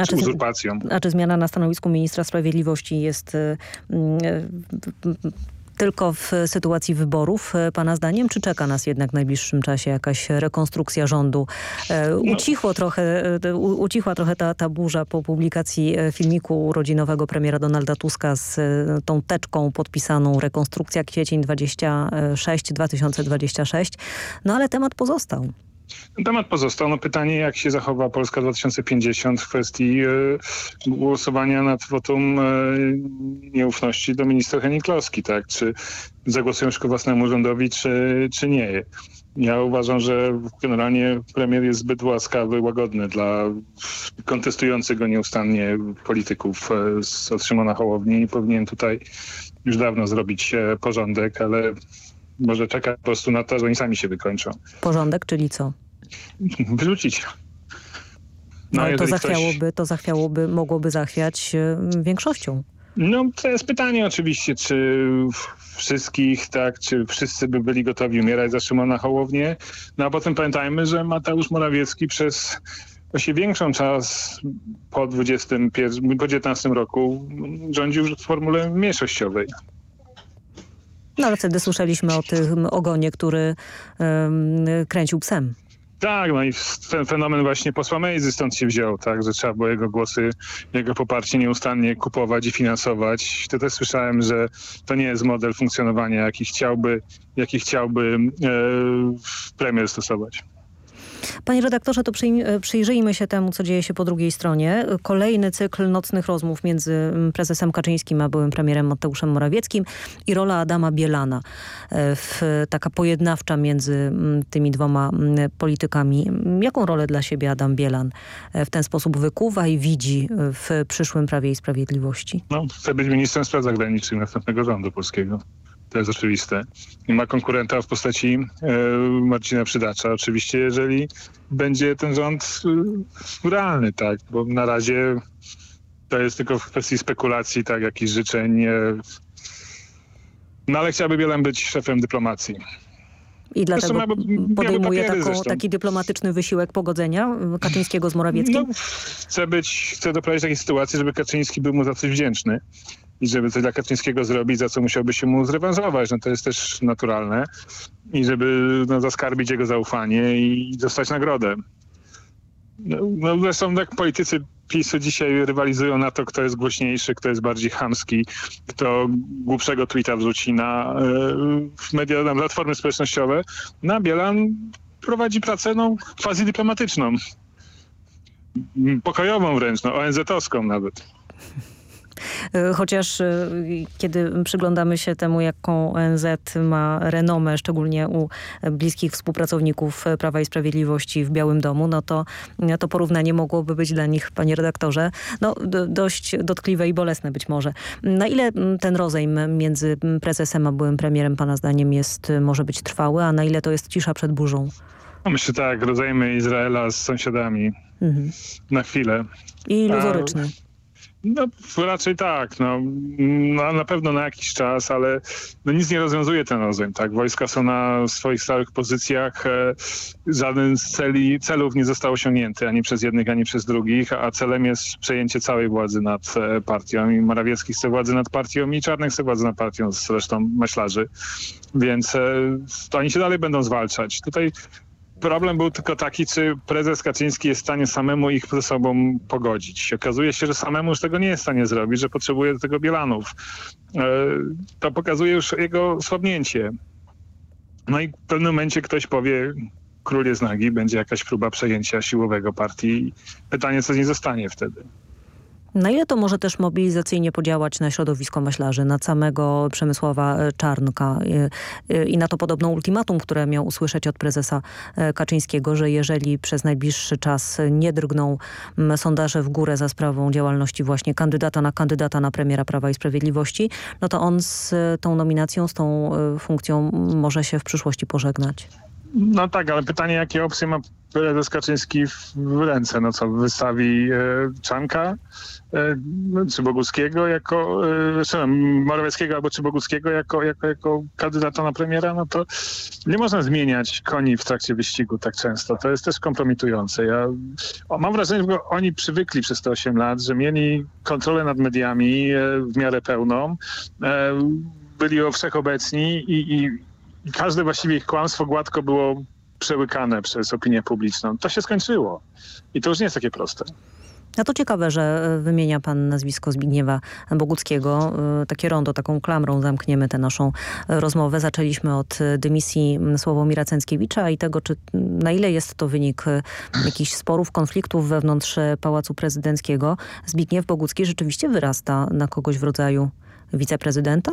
A czy,
uzurpacją.
a czy zmiana na stanowisku ministra sprawiedliwości jest y, y, tylko w sytuacji wyborów, y, pana zdaniem, czy czeka nas jednak w najbliższym czasie jakaś rekonstrukcja rządu? E, Ucichło trochę, e, ucichła trochę ta, ta burza po publikacji e, filmiku urodzinowego premiera Donalda Tuska z e, tą teczką podpisaną rekonstrukcja kwiecień 26-2026, no ale temat pozostał.
Temat pozostał. No pytanie, jak się zachowa Polska 2050 w kwestii e, głosowania nad wotum e, nieufności do ministra Henning-Kloski, tak? Czy zagłosują przeciwko własnemu rządowi, czy, czy nie. Ja uważam, że generalnie premier jest zbyt łaskawy, łagodny dla kontestujących go nieustannie polityków e, z od Szymona Hołowni i powinien tutaj już dawno zrobić porządek, ale może czeka po prostu na to, że oni sami się wykończą.
Porządek, czyli co?
Wyrzucić.
No, ale to
jeżeli ktoś-
zachwiałoby, to zachwiałoby, mogłoby zachwiać e, większością.
No to jest pytanie oczywiście, czy wszystkich, tak, czy wszyscy by byli gotowi umierać za Szymona Hołownię. No a potem pamiętajmy, że Mateusz Morawiecki przez właśnie większą czas po 21, po 19 roku rządził w formule mniejszościowej.
No ale wtedy słyszeliśmy o tym ogonie, który kręcił psem.
Tak, no i ten fenomen właśnie posła Mejzy stąd się wziął, tak, że trzeba było jego głosy, jego poparcie nieustannie kupować i finansować. To też słyszałem, że to nie jest model funkcjonowania, jaki chciałby, jaki chciałby e, premier stosować.
Panie redaktorze, to e, przyjrzyjmy się temu, co dzieje się po drugiej stronie. Kolejny cykl nocnych rozmów między mm, prezesem Kaczyńskim a byłym premierem Mateuszem Morawieckim i rola Adama Bielana, e, w, taka pojednawcza między mm, tymi dwoma mm, politykami. Jaką rolę dla siebie Adam Bielan e, w ten sposób wykuwa i widzi w przyszłym Prawie i Sprawiedliwości?
No, chce być ministrem spraw zagranicznych następnego rządu polskiego. To jest oczywiste. I ma konkurenta w postaci e, Marcina Przydacza. Oczywiście, jeżeli będzie ten rząd e, realny, tak, bo na razie to jest tylko w kwestii spekulacji, tak, jakichś życzeń. E, no ale chciałby Bielan być szefem dyplomacji.
I dlatego
białe
podejmuje taką,
zresztą.
taki dyplomatyczny wysiłek pogodzenia y, Kaczyńskiego z Morawieckim?
No, chce być, chce doprowadzić do takiej sytuacji, żeby Kaczyński był mu za coś wdzięczny żeby coś dla Kaczyńskiego zrobić, za co musiałby się mu zrewanżować. No to jest też naturalne. I żeby no, zaskarbić jego zaufanie i dostać nagrodę. No, no zresztą jak politycy PiSu dzisiaj rywalizują na to, kto jest głośniejszy, kto jest bardziej chamski, kto głupszego tweeta wrzuci na e, w media, na platformy społecznościowe. Na Bielan prowadzi pracę no, quasi dyplomatyczną. Pokojową wręcz, no, ONZ-owską nawet.
Y, Chociaż y, kiedy przyglądamy się temu, jaką ONZ ma renomę, szczególnie u bliskich współpracowników Prawa i Sprawiedliwości w Białym Domu, no to y, to porównanie mogłoby być dla nich, panie redaktorze, no do- dość dotkliwe i bolesne być może. Na ile ten rozejm między prezesem a byłym premierem, pana zdaniem, jest, y, może być trwały, a na ile to jest cisza przed burzą?
No, myślę tak, rodzajmy Izraela z sąsiadami
Mhm.
na chwilę.
I
A-
iluzoryczny.
No raczej tak, no, no na pewno na jakiś czas, ale no, nic nie rozwiązuje ten rozejm, tak? Wojska są na swoich stałych pozycjach, e, żaden z celi, celów nie został osiągnięty ani przez jednych, ani przez drugich, a celem jest przejęcie całej władzy nad e, partią i Morawiecki chce władzy nad partią i Czarnek chce władzy nad partią z resztą myślarzy, więc e, to oni się dalej będą zwalczać. Tutaj Problem był tylko taki, czy prezes Kaczyński jest w stanie samemu ich ze sobą pogodzić. Okazuje się, że samemu już tego nie jest w stanie zrobić, że potrzebuje do tego Bielanów. E, To pokazuje już jego słabnięcie. No i w pewnym momencie ktoś powie, król jest nagi, będzie jakaś próba przejęcia siłowego partii. Pytanie, co z niej zostanie wtedy.
Na ile to może też mobilizacyjnie podziałać na środowisko myślarzy, na samego Przemysława e, Czarnka e, e, i na to podobno ultimatum, które miał usłyszeć od prezesa Kaczyńskiego, że jeżeli przez najbliższy czas nie drgną sondaże w górę za sprawą działalności właśnie kandydata na kandydata na premiera Prawa i Sprawiedliwości, no to on z tą nominacją, z tą funkcją może się w przyszłości pożegnać.
No tak, ale pytanie, jakie opcje ma prezes Kaczyński w ręce. No co, wystawi e, Czanka czy Boguckiego jako, e, czy Morawieckiego albo czy Boguckiego jako, jako, jako kandydata na premiera, no to nie można zmieniać koni w trakcie wyścigu tak często. To jest też kompromitujące. Ja mam wrażenie, że oni przywykli przez te 8 lat, że mieli kontrolę nad mediami e, w miarę pełną, e, byli wszechobecni i, i, i każde właściwie ich kłamstwo gładko było przełykane przez opinię publiczną. To się skończyło. I to już nie jest takie proste.
No to ciekawe, że e, wymienia pan nazwisko Zbigniewa Boguckiego. E, takie rondo, taką klamrą zamkniemy tę naszą e, rozmowę. Zaczęliśmy od dymisji Sławomira Cęckiewicza i tego, czy na ile jest to wynik jakichś sporów, konfliktów wewnątrz Pałacu Prezydenckiego. Zbigniew Bogucki rzeczywiście wyrasta na kogoś w rodzaju wiceprezydenta?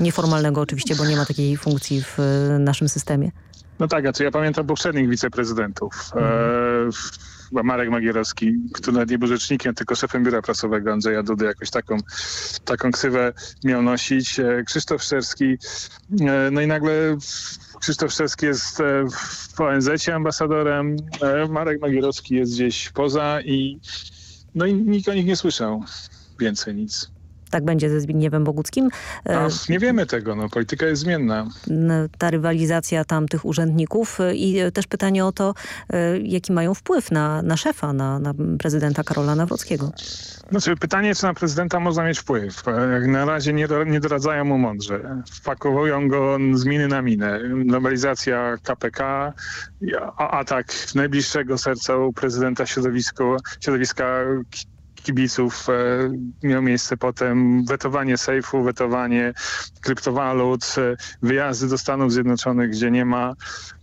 Nieformalnego oczywiście, bo nie ma takiej funkcji w naszym systemie.
No tak, a co ja pamiętam poprzednich wiceprezydentów. E, Marek Magierowski, który nawet nie był rzecznikiem, tylko szefem biura prasowego Andrzeja Dudy, jakoś taką, taką ksywę miał nosić. E, Krzysztof Szczerski, e, no i nagle Krzysztof Szczerski jest e, w ONZ ambasadorem, Marek Magierowski jest gdzieś poza i no i nikt o nich nie słyszał więcej nic
tak będzie ze Zbigniewem Boguckim.
No, nie wiemy tego, no, polityka jest zmienna.
Ta rywalizacja tam tych urzędników i też pytanie o to, e, jaki mają wpływ na, na szefa, na, na prezydenta Karola Nawrockiego.
Znaczy pytanie, czy na prezydenta można mieć wpływ. Jak na razie nie, nie doradzają mu mądrze. Wpakowują go z miny na minę. Nowelizacja KPK, atak najbliższego serca u prezydenta środowiska kibiców e, miał miejsce potem wetowanie sejfu, wetowanie kryptowalut, e, wyjazdy do Stanów Zjednoczonych, gdzie nie ma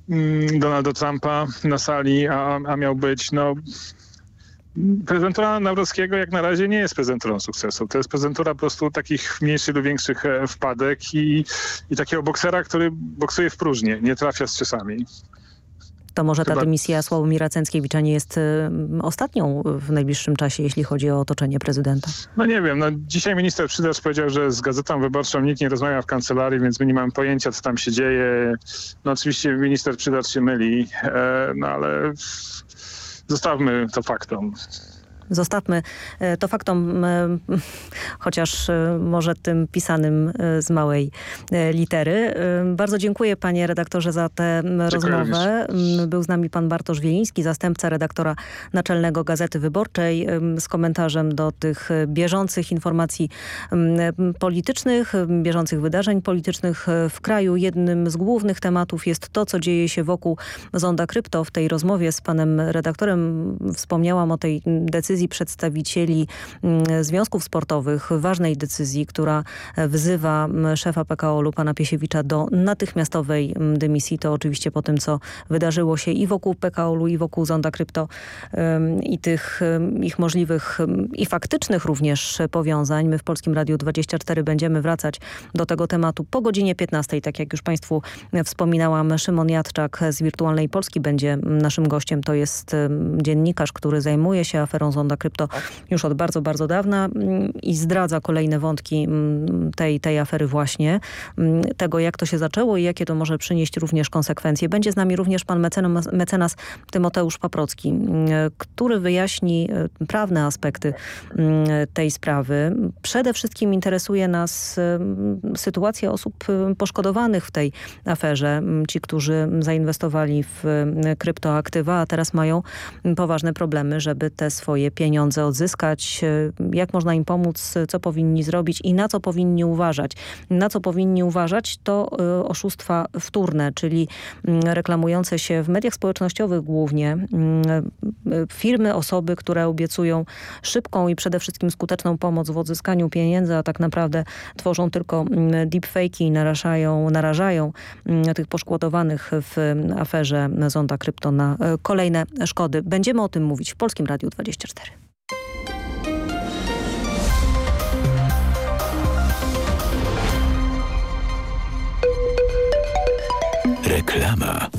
mm, Donalda Trumpa na sali, a, a miał być no Prezentura Nawrockiego jak na razie nie jest prezenturą sukcesu. To jest prezentura po prostu takich mniejszych lub większych e, wpadek i, i takiego boksera, który boksuje w próżnię, nie trafia z czasami
to może ta dymisja Sławomira Cęckiewicza nie jest y, ostatnią w najbliższym czasie, jeśli chodzi o otoczenie prezydenta?
No nie wiem. No, dzisiaj minister Przydarz powiedział, że z Gazetą Wyborczą nikt nie rozmawia w kancelarii, więc my nie mamy pojęcia, co tam się dzieje. No oczywiście minister Przydarz się myli, e, no ale zostawmy to faktom.
Zostawmy e, to faktom, e, chociaż e, może tym pisanym z małej litery. Bardzo dziękuję panie redaktorze za tę rozmowę. Był z nami pan Bartosz Wieliński, zastępca redaktora naczelnego Gazety Wyborczej z komentarzem do tych bieżących informacji politycznych, bieżących wydarzeń politycznych w kraju. Jednym z głównych tematów jest to, co dzieje się wokół Zonda Krypto. W tej rozmowie z panem redaktorem wspomniałam o tej decyzji decyzji przedstawicieli mm, związków sportowych, ważnej decyzji, która wzywa mm, szefa PKO-u, pana Piesiewicza do natychmiastowej dymisji. To oczywiście po tym, co wydarzyło się i wokół PKO-u, i wokół Zonda Krypto i tych ich możliwych i faktycznych również powiązań. My w Polskim Radiu 24 będziemy wracać do tego tematu po godzinie 15. Tak jak już Państwu wspominałam, Szymon Jadczak z Wirtualnej Polski będzie naszym gościem. To jest dziennikarz, który zajmuje się aferą Zonda Krypto już od bardzo, bardzo dawna mm, i zdradza kolejne wątki mm, tej, tej afery właśnie, mm, tego jak to się zaczęło i jakie to może przynieść również konsekwencje. Będzie z nami również pan mecenas, mecenas Tymoteusz Paprocki, który wyjaśni e, prawne aspekty tej sprawy. Przede wszystkim interesuje nas sytuacja osób poszkodowanych w tej aferze. Ci, którzy zainwestowali w kryptoaktywa, a teraz mają poważne problemy, żeby te swoje pieniądze odzyskać, e, jak można im pomóc, co powinni zrobić i na co powinni uważać. Na co powinni uważać to e, oszustwa wtórne, czyli mm, reklamujące się w mediach społecznościowych głównie mm, e, firmy, osoby, które obiecują szybką i przede wszystkim skuteczną pomoc w odzyskaniu pieniędzy, a tak naprawdę tworzą tylko mm, deepfake'i i narażają, narażają tych poszkodowanych w aferze Zonda Krypto na kolejne szkody. Będziemy o tym mówić w Polskim Radiu 24.
Reklama.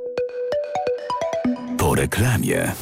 Reklamie.